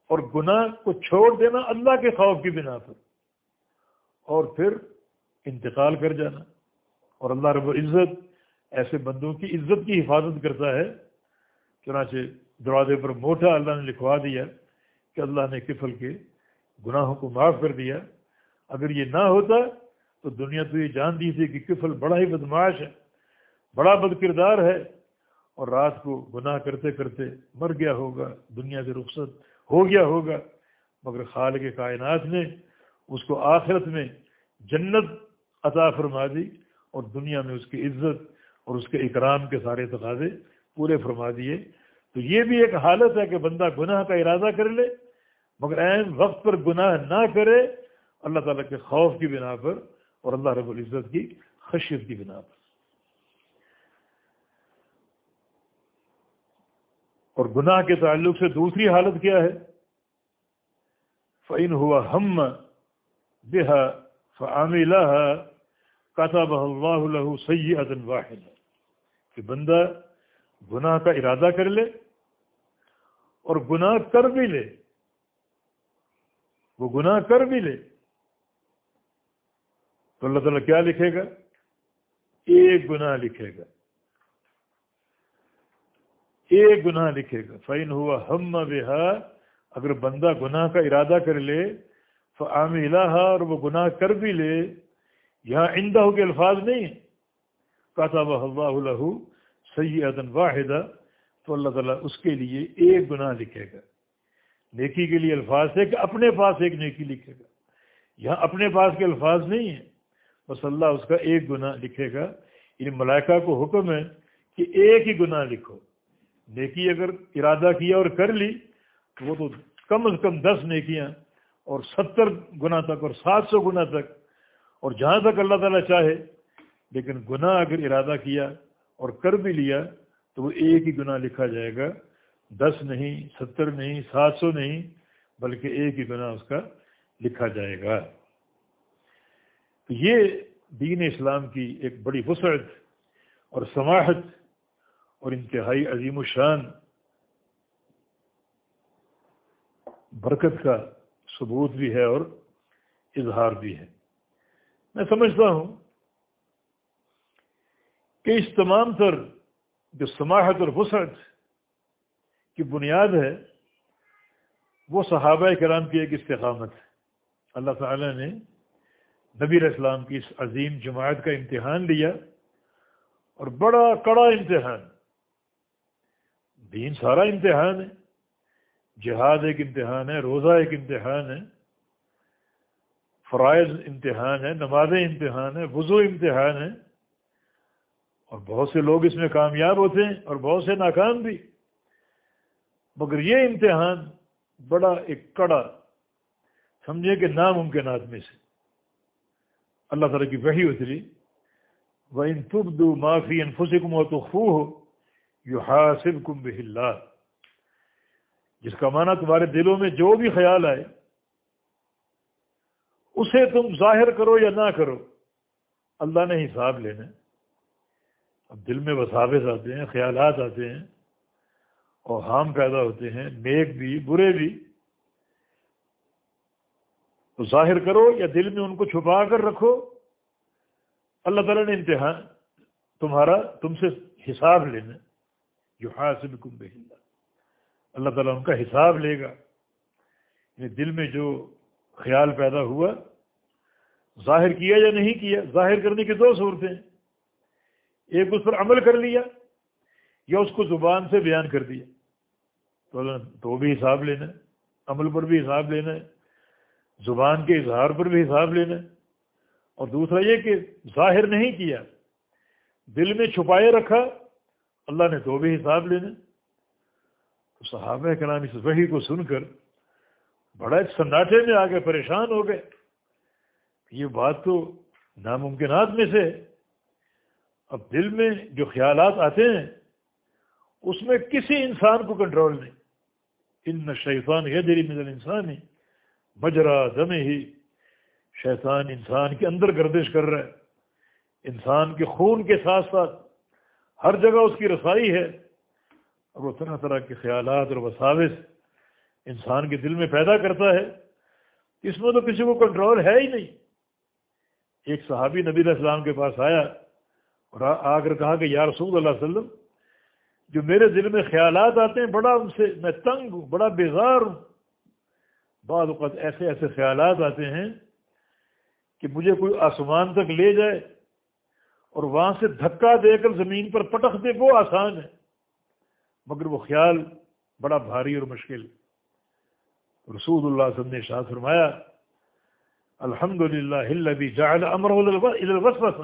اور گناہ کو چھوڑ دینا اللہ کے خوف کی بنا پر۔ اور پھر انتقال کر جانا۔ اور اللہ رب العزت ایسے بندوں کی عزت کی حفاظت کرتا ہے۔ چنانچہ دروازے پر موٹا اللہ نے لکھوا دیا کہ اللہ نے کفل کے گناہوں کو معاف کر دیا۔ اگر یہ نہ ہوتا تو دنیا تو یہ جانتی تھی کہ کفل بڑا ہی بدماش ہے، بڑا بد کردار ہے اور رات کو گناہ کرتے کرتے مر گیا ہوگا، دنیا سے رخصت ہو گیا ہوگا۔ مگر خال کے کائنات نے اس کو آخرت میں جنت عطا فرما دی اور دنیا میں اس کی عزت اور اس کے اکرام کے سارے تقاضے پورے فرما دیے۔ تو یہ بھی ایک حالت ہے کہ بندہ گناہ کا ارادہ کر لے، مگر عین وقت پر گناہ نہ کرے، اللہ تعالیٰ کے خوف کی بنا پر اور اللہ رب العزت کی خشیت کی بنا پر۔ اور گناہ کے تعلق سے دوسری حالت کیا ہے؟ فعین ہوا ہم بےحا فعام کاتاب اللہ سید واحد کہ بندہ گناہ کا ارادہ کر لے اور گناہ کر بھی لے، وہ گناہ کر بھی لے۔ تو اللہ تعالیٰ کیا لکھے گا؟ ایک گناہ لکھے گا۔ ایک گناہ لکھے گا۔ فائن ہوا ہم بےحا اگر بندہ گناہ کا ارادہ کر لے فعام الحا اور وہ گناہ کر بھی لے، یہاں اندہ کے الفاظ نہیں ہیں۔ کاتاب اللہ الہ سید واحدہ۔ تو اللہ تعالیٰ اس کے لیے ایک گناہ لکھے گا۔ نیکی کے لیے الفاظ ہے کہ اپنے پاس ایک نیکی لکھے گا۔ یہاں اپنے پاس کے الفاظ نہیں ہیں۔ بس اللہ اس کا ایک گناہ لکھے گا۔ ان یعنی ملائکہ کو حکم ہے کہ ایک ہی گناہ لکھو۔ نیکی اگر ارادہ کیا اور کر لی تو وہ تو کم از کم دس نیکیاں اور ستر گنا تک اور سات سو گنا تک۔ اور جہاں تک اللہ تعالیٰ چاہے، لیکن گناہ اگر ارادہ کیا اور کر بھی لیا، تو وہ ایک ہی گناہ لکھا جائے گا۔ دس نہیں، ستر نہیں، سات سو نہیں، بلکہ ایک ہی گناہ اس کا لکھا جائے گا۔ تو یہ دین اسلام کی ایک بڑی وسعت اور سماحت اور انتہائی عظیم الشان برکت کا ثبوت بھی ہے اور اظہار بھی ہے۔ میں سمجھتا ہوں کہ اس تمام تر جو سماحت اور وسعت کی بنیاد ہے، وہ صحابہ کرام کی ایک استقامت ہے۔ اللہ تعالی نے نبی اسلام کی اس عظیم جماعت کا امتحان لیا اور بڑا کڑا امتحان۔ دین سارا امتحان ہے۔ جہاد ایک امتحان ہے، روزہ ایک امتحان ہے۔ فرائض امتحان ہے، نمازیں امتحان ہے وضو امتحان ہے اور بہت سے لوگ اس میں کامیاب ہوتے ہیں اور بہت سے ناکام بھی۔ مگر یہ امتحان بڑا ایک کڑا سمجھے کہ ناممکنات میں سے۔ اللہ تعالیٰ کی وہی اتری وہ ان تبدو معافی انفسکم و تو ہو یو حاصل کم بہ جس کا معنی تمہارے دلوں میں جو بھی خیال آئے، اسے تم ظاہر کرو یا نہ کرو، اللہ نے حساب لینا اب دل میں وساوس آتے ہیں، خیالات آتے ہیں اور حام پیدا ہوتے ہیں، نیک بھی، برے بھی۔ تو ظاہر کرو یا دل میں ان کو چھپا کر رکھو، اللہ تعالیٰ نے امتحان تمہارا تم سے حساب لینا۔ جو حاصل کم بہلا اللہ تعالیٰ ان کا حساب لے گا۔ یعنی دل میں جو خیال پیدا ہوا، ظاہر کیا یا نہیں کیا، ظاہر کرنے کی دو صورتیں ایک اس پر عمل کر لیا یا اس کو زبان سے بیان کر دیا۔ تو تو بھی حساب لینا ہے عمل پر بھی حساب لینا۔ ہے زبان کے اظہار پر بھی حساب لینا ہے اور دوسرا یہ کہ ظاہر نہیں کیا، دل میں چھپائے رکھا، اللہ نے تو بھی حساب لینا۔ تو صحابہ کلام اس وحی کو سن کر بڑا ایک سناٹے میں آگے پریشان ہو گئے۔ یہ بات تو ناممکنات میں سے اب دل میں جو خیالات آتے ہیں، اس میں کسی انسان کو کنٹرول نہیں۔ ان شیطان یہ دری مدل انسان ہی بجرا دم ہی۔ شیطان انسان کے اندر گردش کر رہا ہے۔ انسان کے خون کے ساتھ ساتھ ہر جگہ اس کی رسائی ہے۔ اور وہ طرح طرح کے خیالات اور وساوس انسان کے دل میں پیدا کرتا ہے۔ اس میں تو کسی کو کنٹرول ہے ہی نہیں۔ ایک صحابی نبی علیہ السلام کے پاس آیا اور آ کر کہا کہ یا رسول اللہ علیہ وسلم، جو میرے دل میں خیالات آتے ہیں، بڑا ان سے میں تنگ ہوں، بڑا بیزار ہوں۔ بعض اوقات ایسے ایسے خیالات آتے ہیں کہ مجھے کوئی آسمان تک لے جائے اور وہاں سے دھکا دے کر زمین پر پٹک دے، وہ آسان ہے۔ مگر وہ خیال بڑا بھاری اور مشکل رسول اللہ صلی اللہ علیہ وسلم نے فرمایا الحمد للہ جعل امر یہ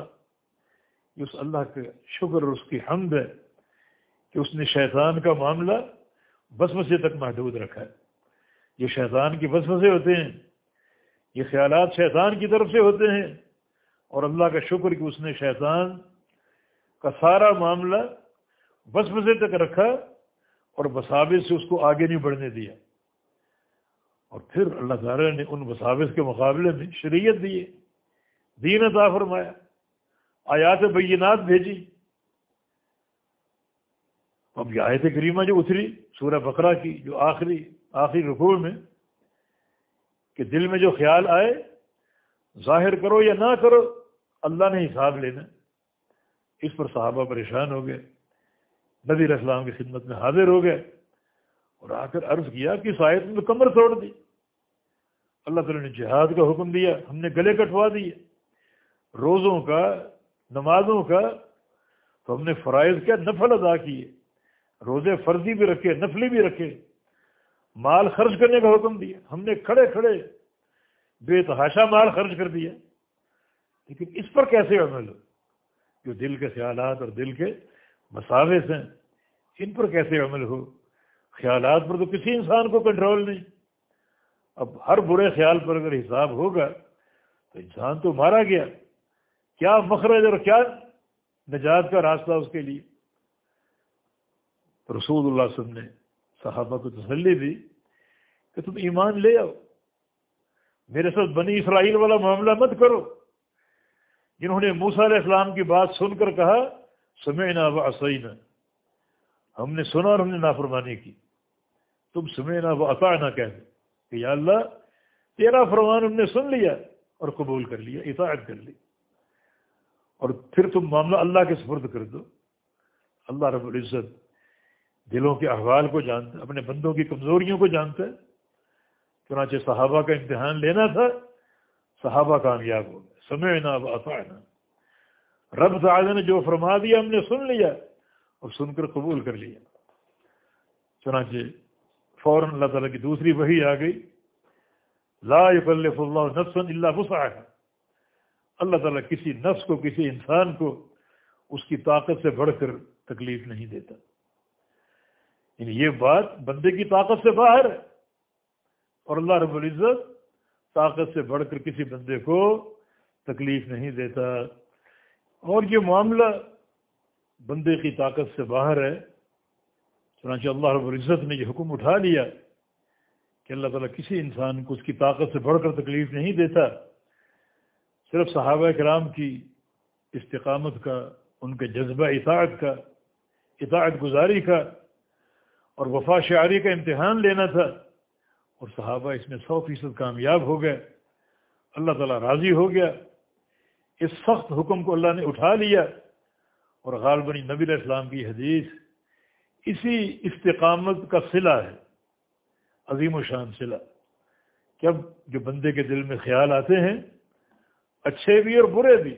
اس اللہ کا شکر اور اس کی حمد ہے کہ اس نے شیطان کا معاملہ بسمسے تک محدود رکھا ہے۔ یہ شیطان کی بسمسے ہوتے ہیں، یہ خیالات شیطان کی طرف سے ہوتے ہیں اور اللہ کا شکر کہ اس نے شیطان کا سارا معاملہ بسمسے تک رکھا اور بسابے سے اس کو آگے نہیں بڑھنے دیا۔ اور پھر اللہ تعالیٰ نے ان مساوس کے مقابلے میں شریعت دیے دین عطا فرمایا، آیات بینات بھیجی۔ اب یہ آیت کریمہ جو اتری، سورہ بقرہ کی جو آخری آخری رکوع میں کہ دل میں جو خیال آئے، ظاہر کرو یا نہ کرو، اللہ نے حساب لینا۔ اس پر صحابہ پریشان ہو گئے، نبی اسلام کی خدمت میں حاضر ہو گئے اور آ کر عرض کیا کہ آیت میں کمر توڑ دی۔ اللہ تعالیٰ نے جہاد کا حکم دیا، ہم نے گلے کٹوا دیے۔ روزوں کا، نمازوں کا تو ہم نے فرائض کیا، نفل ادا کیے۔ روزے فرضی بھی رکھے، نفلی بھی رکھے۔ مال خرچ کرنے کا حکم دیا۔ ہم نے کھڑے کھڑے بے تحاشا مال خرچ کر دیا۔ لیکن اس پر کیسے عمل ہو؟ جو دل کے خیالات اور دل کے مساوس ہیں، ان پر کیسے عمل ہو؟ خیالات پر تو کسی انسان کو کنٹرول نہیں۔ اب ہر برے خیال پر اگر حساب ہوگا، تو انسان تو مارا گیا۔ کیا مخرج اور کیا نجات کا راستہ اس کے لیے؟ رسول اللہ علیہ وسلم نے صحابہ کو تسلی دی کہ تم ایمان لے آؤ۔ میرے ساتھ بنی اسرائیل والا معاملہ مت کرو۔ جنہوں نے موسیٰ علیہ السلام کی بات سن کر کہا، سمعنا و عصینا۔ ہم نے سنا اور ہم نے نافرمانی کی۔ تم سمعنا و اطعنا کہہ کہ یا اللہ، تیرا فرمان ہم نے سن لیا اور قبول کر لیا، اطاعت کر لی۔ اور پھر تم معاملہ اللہ کے سپرد کر دو۔ اللہ رب العزت دلوں کے احوال کو جانتا ہے، اپنے بندوں کی کمزوریوں کو جانتا ہے۔ چنانچہ صحابہ کا امتحان لینا تھا، صحابہ کامیاب ہو گئے۔ سمعنا و اطعنا۔ رب تعالی نے جو فرما دیا، ہم نے سن لیا، اور سن کر قبول کر لیا۔ چنانچہ فوراً اللہ تعالیٰ کی دوسری وہی آ گئی۔ لا یکلف اللہ نفسا اللہ وسعها اللہ تعالیٰ کسی نفس کو، کسی انسان کو اس کی طاقت سے بڑھ کر تکلیف نہیں دیتا۔ یعنی یہ بات بندے کی طاقت سے باہر ہے۔ اور اللہ رب العزت طاقت سے بڑھ کر کسی بندے کو تکلیف نہیں دیتا۔ اور یہ معاملہ بندے کی طاقت سے باہر ہے۔ چنانچہ اللہ رب العزت نے یہ حکم اٹھا لیا کہ اللہ تعالیٰ کسی انسان کو اس کی طاقت سے بڑھ کر تکلیف نہیں دیتا۔ صرف صحابہ کرام کی استقامت کا، ان کے جذبہ اطاعت کا، اطاعت گزاری کا اور وفا شعری کا امتحان لینا تھا اور صحابہ اس میں سو فیصد کامیاب ہو گئے۔ اللہ تعالیٰ راضی ہو گیا۔ اس سخت حکم کو اللہ نے اٹھا لیا۔ اور غالبنی نبی علیہ السلام کی حدیث اسی استقامت کا صلہ ہے۔ عظیم و شان صلہ۔ کہ اب جو بندے کے دل میں خیال آتے ہیں، اچھے بھی اور برے بھی،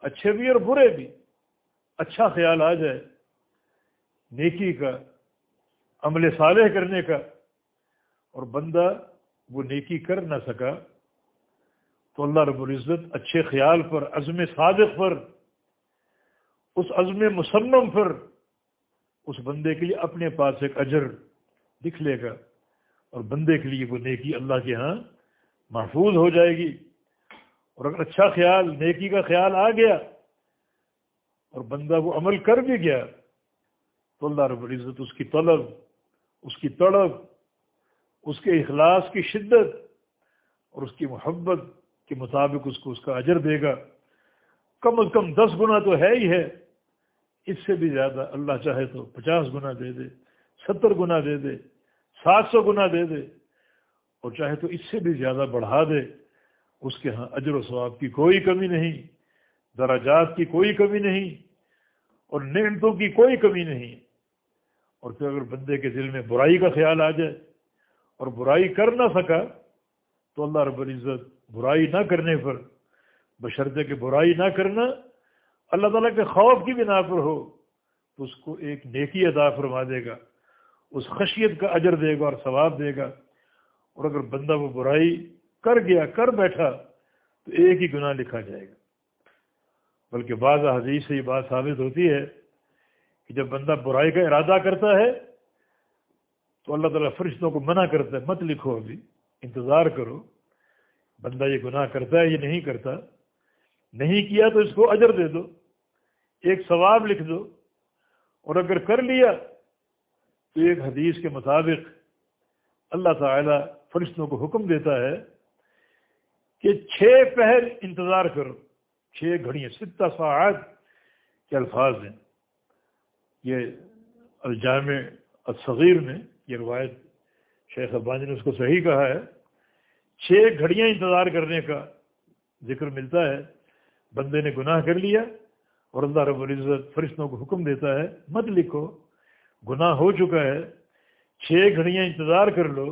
اچھے بھی اور برے بھی اچھا خیال آ جائے۔ نیکی کا، عمل صالح کرنے کا، اور بندہ وہ نیکی کر نہ سکا، تو اللہ رب العزت اچھے خیال پر، عزم صادق پر، اس عزم مسلم پر، اس بندے کے لیے اپنے پاس ایک اجر دکھ لے گا، اور بندے کے لیے وہ نیکی اللہ کے ہاں محفوظ ہو جائے گی۔ اور اگر اچھا خیال، نیکی کا خیال آ گیا، اور بندہ وہ عمل کر بھی گیا تو اللہ رب العزت اس کی طلب، اس کی تڑب اس کے اخلاص کی شدت اور اس کی محبت کے مطابق اس کو اس کا اجر دے گا۔ کم از کم دس گنا تو ہے ہی ہے۔ اس سے بھی زیادہ اللہ چاہے تو پچاس گنا دے دے، ستر گنا دے دے، سات سو گنا دے دے۔ اور چاہے تو اس سے بھی زیادہ بڑھا دے۔ اس کے ہاں اجر و ثواب کی کوئی کمی نہیں دراجات کی کوئی کمی نہیں اور نعمتوں کی کوئی کمی نہیں۔ اور پھر اگر بندے کے دل میں برائی کا خیال آ جائے اور برائی کر نہ سکا تو اللہ رب العزت برائی نہ کرنے پر، بشرطے کہ برائی نہ کرنا اللہ تعالیٰ کے خوف کی بنا پر ہو، تو اس کو ایک نیکی ادا فرما دے گا، اس خشیت کا اجر دے گا اور ثواب دے گا۔ اور اگر بندہ وہ برائی کر گیا، کر بیٹھا، تو ایک ہی گناہ لکھا جائے گا۔ بلکہ بعض حدیث سے یہ بات ثابت ہوتی ہے کہ جب بندہ برائی کا ارادہ کرتا ہے تو اللہ تعالیٰ فرشتوں کو منع کرتا ہے، مت لکھو ابھی، انتظار کرو۔ بندہ یہ گناہ کرتا ہے یہ نہیں کرتا؟ نہیں کیا تو اس کو اجر دے دو۔ ایک ثواب لکھ دو۔ اور اگر کر لیا تو ایک حدیث کے مطابق اللہ تعالیٰ فرشتوں کو حکم دیتا ہے کہ چھ پہر انتظار کرو۔ چھ گھڑیاں، ستہ ساعت کے الفاظ ہیں۔ یہ الجامع الصغیر میں یہ روایت شیخ ابانی نے اس کو صحیح کہا ہے، چھ گھڑیاں انتظار کرنے کا ذکر ملتا ہے، بندے نے گناہ کر لیا اور اللہ رب العزت فرشتوں کو حکم دیتا ہے، مت لکھو، گناہ ہو چکا ہے، چھ گھڑیاں انتظار کر لو،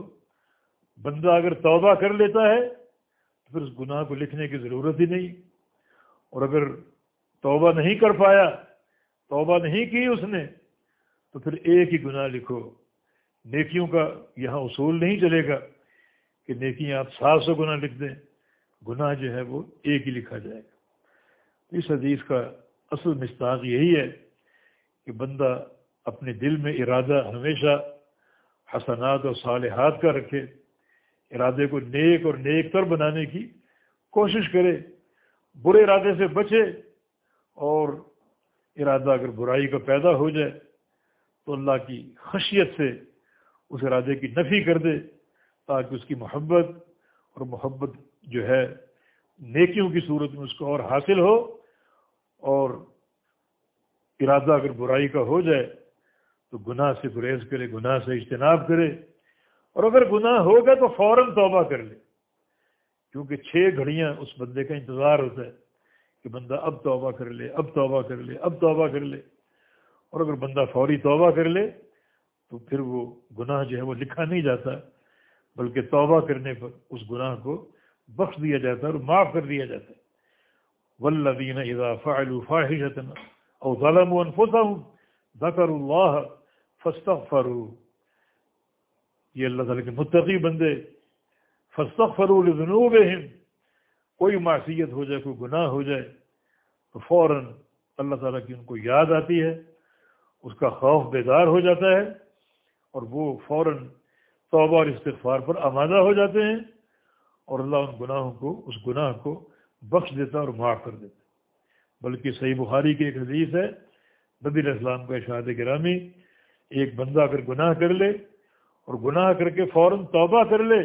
بندہ اگر توبہ کر لیتا ہے تو پھر اس گناہ کو لکھنے کی ضرورت ہی نہیں، اور اگر توبہ نہیں کر پایا توبہ نہیں کی اس نے، تو پھر ایک ہی گناہ لکھو۔ نیکیوں کا یہاں اصول نہیں چلے گا کہ نیکیاں آپ سات سو گناہ لکھ دیں، گناہ جو ہے وہ ایک ہی لکھا جائے گا۔ اس حدیث کا اصل مستاق یہی ہے کہ بندہ اپنے دل میں ارادہ ہمیشہ حسنات اور صالحات کا رکھے، ارادے کو نیک اور نیک تر بنانے کی کوشش کرے، برے ارادے سے بچے اور ارادہ اگر برائی کا پیدا ہو جائے تو اللہ کی خشیت سے اس ارادے کی نفی کر دے تاکہ اس کی محبت اور محبت جو ہے نیکیوں کی صورت میں اس کو اور حاصل ہو اور ارادہ اگر برائی کا ہو جائے تو گناہ سے گریز کرے، گناہ سے اجتناب کرے اور اگر گناہ ہوگا تو فوراً توبہ کر لے، کیونکہ چھ گھڑیاں اس بندے کا انتظار ہوتا ہے۔ کہ بندہ اب توبہ کر لے، اب توبہ کر لے، اب توبہ کر لے۔ اور اگر بندہ فوری توبہ کر لے، تو پھر وہ گناہ جو ہے وہ لکھا نہیں جاتا، بلکہ توبہ کرنے پر اس گناہ کو بخش دیا جاتا ہے اور معاف کر دیا جاتا ہے۔ ولدین اذا فعلوا فاحشة او ظلموا انفسهم ذكروا الله فاستغفروا۔ یہ اللہ تعالیٰ کے متقی بندے، فاستغفروا لذنوبهم کوئی معصیت ہو جائے، کوئی گناہ ہو جائے، تو فوراً اللہ تعالیٰ کی ان کو یاد آتی ہے، اس کا خوف بیدار ہو جاتا ہے اور وہ فوراً توبہ اور استغفار پر آمادہ ہو جاتے ہیں اور اللہ ان گناہوں کو، اس گناہ کو بخش دیتا اور معاف کر دیتا بلکہ صحیح بخاری کی ایک حدیث ہے، نبی علیہ السلام کا اشاد گرامی، ایک بندہ اگر گناہ کر لے اور گناہ کر کے فوراً توبہ کر لے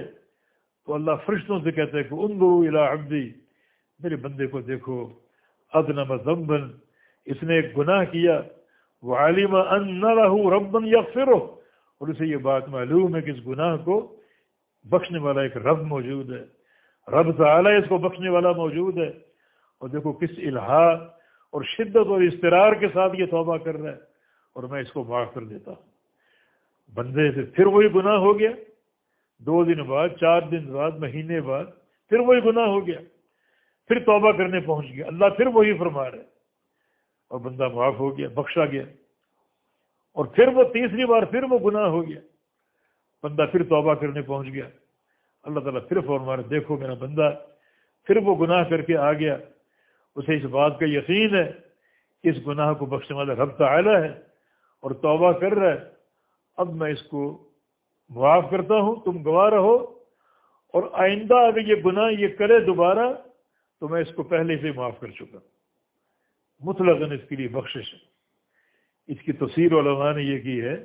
تو اللہ فرشتوں سے کہتے ہیں کہ ان گرو عبدی، میرے بندے کو دیکھو، ادنم ضمبن اس نے ایک گناہ کیا وہ عالم ان نہ ربن یا اور اسے یہ بات معلوم ہے کہ اس گناہ کو بخشنے والا ایک رب موجود ہے۔ رب تعالی اس کو بخشنے والا موجود ہے۔ اور دیکھو کس الحا اور شدت اور استرار کے ساتھ یہ توبہ کر رہا ہے۔ اور میں اس کو معاف کر دیتا ہوں۔ بندے سے پھر وہی گناہ ہو گیا۔ دو دن بعد، چار دن بعد، مہینے بعد، پھر وہی گناہ ہو گیا، پھر توبہ کرنے پہنچ گیا۔ اللہ پھر وہی فرما رہے اور بندہ معاف ہو گیا، بخشا گیا۔ اور پھر وہ تیسری بار پھر وہ گناہ ہو گیا۔ بندہ پھر توبہ کرنے پہنچ گیا۔ اللہ تعالیٰ پھر فرما رہے دیکھو میرا بندہ، پھر وہ گناہ کر کے آ گیا۔ اسے اس بات کا یقین ہے اس گناہ کو بخشنے والا رب تعالی ہے اور توبہ کر رہا ہے۔ اب میں اس کو معاف کرتا ہوں، تم گواہ رہو اور آئندہ اگر یہ گناہ یہ کرے دوبارہ، تو میں اس کو پہلے سے معاف کر چکا۔ مطلق اس کے لیے بخشش ہے۔ اس کی تصویر علماء نے یہ کی ہے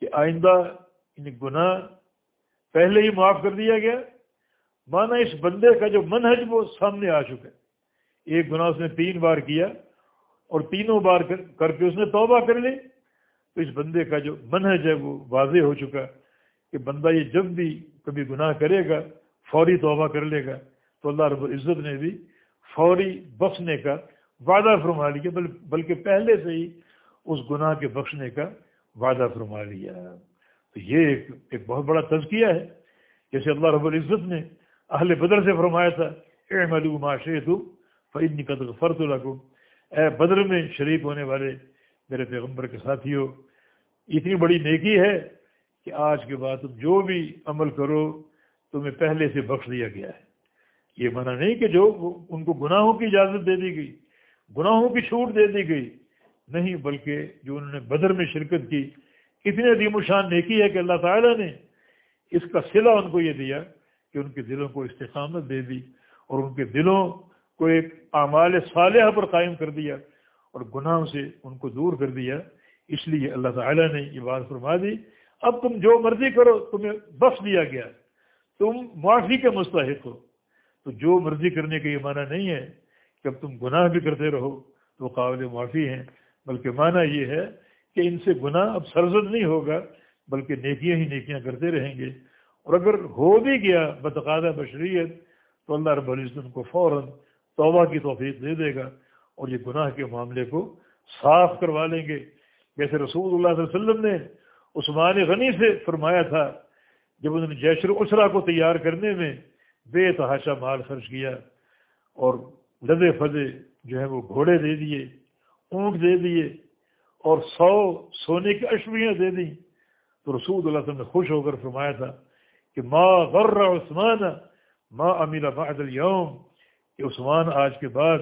کہ آئندہ ان گناہ پہلے ہی معاف کر دیا گیا۔ مانا اس بندے کا جو منحج وہ سامنے آ چکا ہے۔ ایک گناہ اس نے تین بار کیا اور تینوں بار کر کے اس نے توبہ کر لی۔ تو اس بندے کا جو منحج ہے وہ واضح ہو چکا کہ بندہ یہ جب بھی کبھی گناہ کرے گا، فوری توبہ کر لے گا۔ تو اللہ رب العزت نے بھی فوری بخشنے کا وعدہ فرما لیا بلکہ پہلے سے ہی اس گناہ کے بخشنے کا وعدہ فرما لیا۔ تو یہ ایک ایک بہت بڑا تزکیہ ہے۔ جیسے اللہ رب العزت نے اہل بدر سے فرمایا تھا اے ملو فعن قدر فرت القم اے بدر میں شریک ہونے والے میرے پیغمبر کے ساتھیوں، اتنی بڑی نیکی ہے کہ آج کے بعد تم جو بھی عمل کرو، تمہیں پہلے سے بخش دیا گیا ہے۔ یہ منع نہیں کہ جو ان کو گناہوں کی اجازت دے دی گئی، گناہوں کی چھوٹ دے دی گئی، نہیں، بلکہ جو انہوں نے بدر میں شرکت کی، اتنے عظیم و شان نیکی ہے کہ اللہ تعالیٰ نے اس کا صلہ ان کو یہ دیا کہ ان کے دلوں کو استقامت دے دی اور ان کے دلوں کو ایک اعمال صالحہ پر قائم کر دیا۔ اور گناہوں سے ان کو دور کر دیا۔ اس لیے اللہ تعالیٰ نے یہ بات فرما دی۔ اب تم جو مرضی کرو، تمہیں بخش دیا گیا۔ تم معافی کے مستحق ہو۔ تو جو مرضی کرنے کا یہ معنی نہیں ہے کہ اب تم گناہ بھی کرتے رہو، تو قابل معافی ہیں۔ بلکہ معنی یہ ہے کہ ان سے گناہ اب سرزد نہیں ہوگا، بلکہ نیکیاں ہی نیکیاں کرتے رہیں گے۔ اور اگر ہو بھی گیا بتقاضہ بشریت، تو اللہ رب العزت ان کو فوراً توبہ کی توفیق دے دے گا۔ اور یہ گناہ کے معاملے کو صاف کروا لیں گے۔ جیسے رسول اللہ صلی اللہ علیہ وسلم نے عثمان غنی سے فرمایا تھا، جب انہوں نے جیشر اسرا کو تیار کرنے میں بے تحاشا مال خرچ کیا اور لدے فضے جو ہے وہ گھوڑے دے دیے، اونٹ دے دیے اور سو سونے کی اشویاں دے دیں، تو رسول اللہ علیہ وسلم نے خوش ہو کر فرمایا تھا کہ ما غر عثمان ما امیر بعد اليوم، کہ عثمان آج کے بعد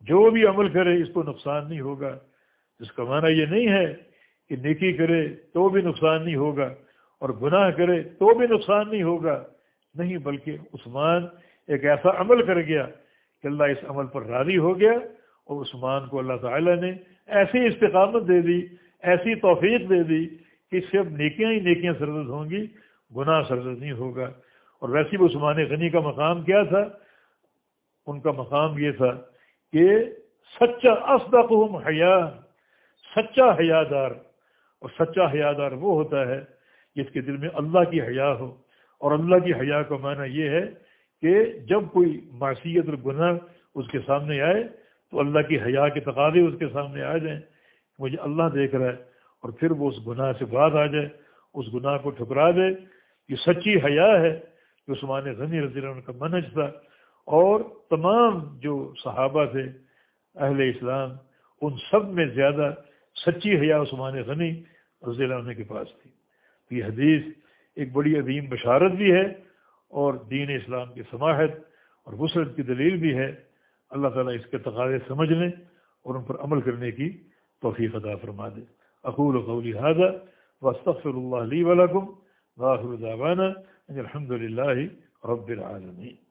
جو بھی عمل کرے اس کو نقصان نہیں ہوگا۔ جس کا معنی یہ نہیں ہے کہ نیکی کرے تو بھی نقصان نہیں ہوگا اور گناہ کرے تو بھی نقصان نہیں ہوگا۔ نہیں، بلکہ عثمان ایک ایسا عمل کر گیا کہ اللہ اس عمل پر راضی ہو گیا اور عثمان کو اللہ تعالیٰ نے ایسی استقامت دے دی، ایسی توفیق دے دی کہ اس سے اب نیکیاں ہی نیکیاں سرزد ہوں گی، گناہ سرزد نہیں ہوگا۔ اور ویسے بھی عثمان غنی کا مقام کیا تھا؟ ان کا مقام یہ تھا کہ سچا اصدقہم حیا، سچا حیا دار اور سچا حیا دار وہ ہوتا ہے جس کے دل میں اللہ کی حیا ہو، اور اللہ کی حیا کا معنی یہ ہے کہ جب کوئی معصیت اور گناہ اس کے سامنے آئے، تو اللہ کی حیا کے تقاضے اس کے سامنے آ جائیں۔ مجھے اللہ دیکھ رہا ہے، اور پھر وہ اس گناہ سے بعد آ جائے، اس گناہ کو ٹھکرا دے۔ یہ سچی حیا ہے کہ عثمان غنی رضی اللہ عنہ کا منج تھا اور تمام جو صحابہ تھے، اہل اسلام، ان سب میں زیادہ سچی حیا عثمان غنی رضی اللہ عنہ کے پاس تھی۔ یہ حدیث ایک بڑی عظیم بشارت بھی ہے اور دین اسلام کی سماحت اور وسرت کی دلیل بھی ہے۔ اللہ تعالیٰ اس کے تقاضے سمجھ لیں اور ان پر عمل کرنے کی توفیق عطا فرما دے۔ اقول قولی هذا واستغفر الله لي ولكم واخر دعوانا ان الحمد لله رب العالمين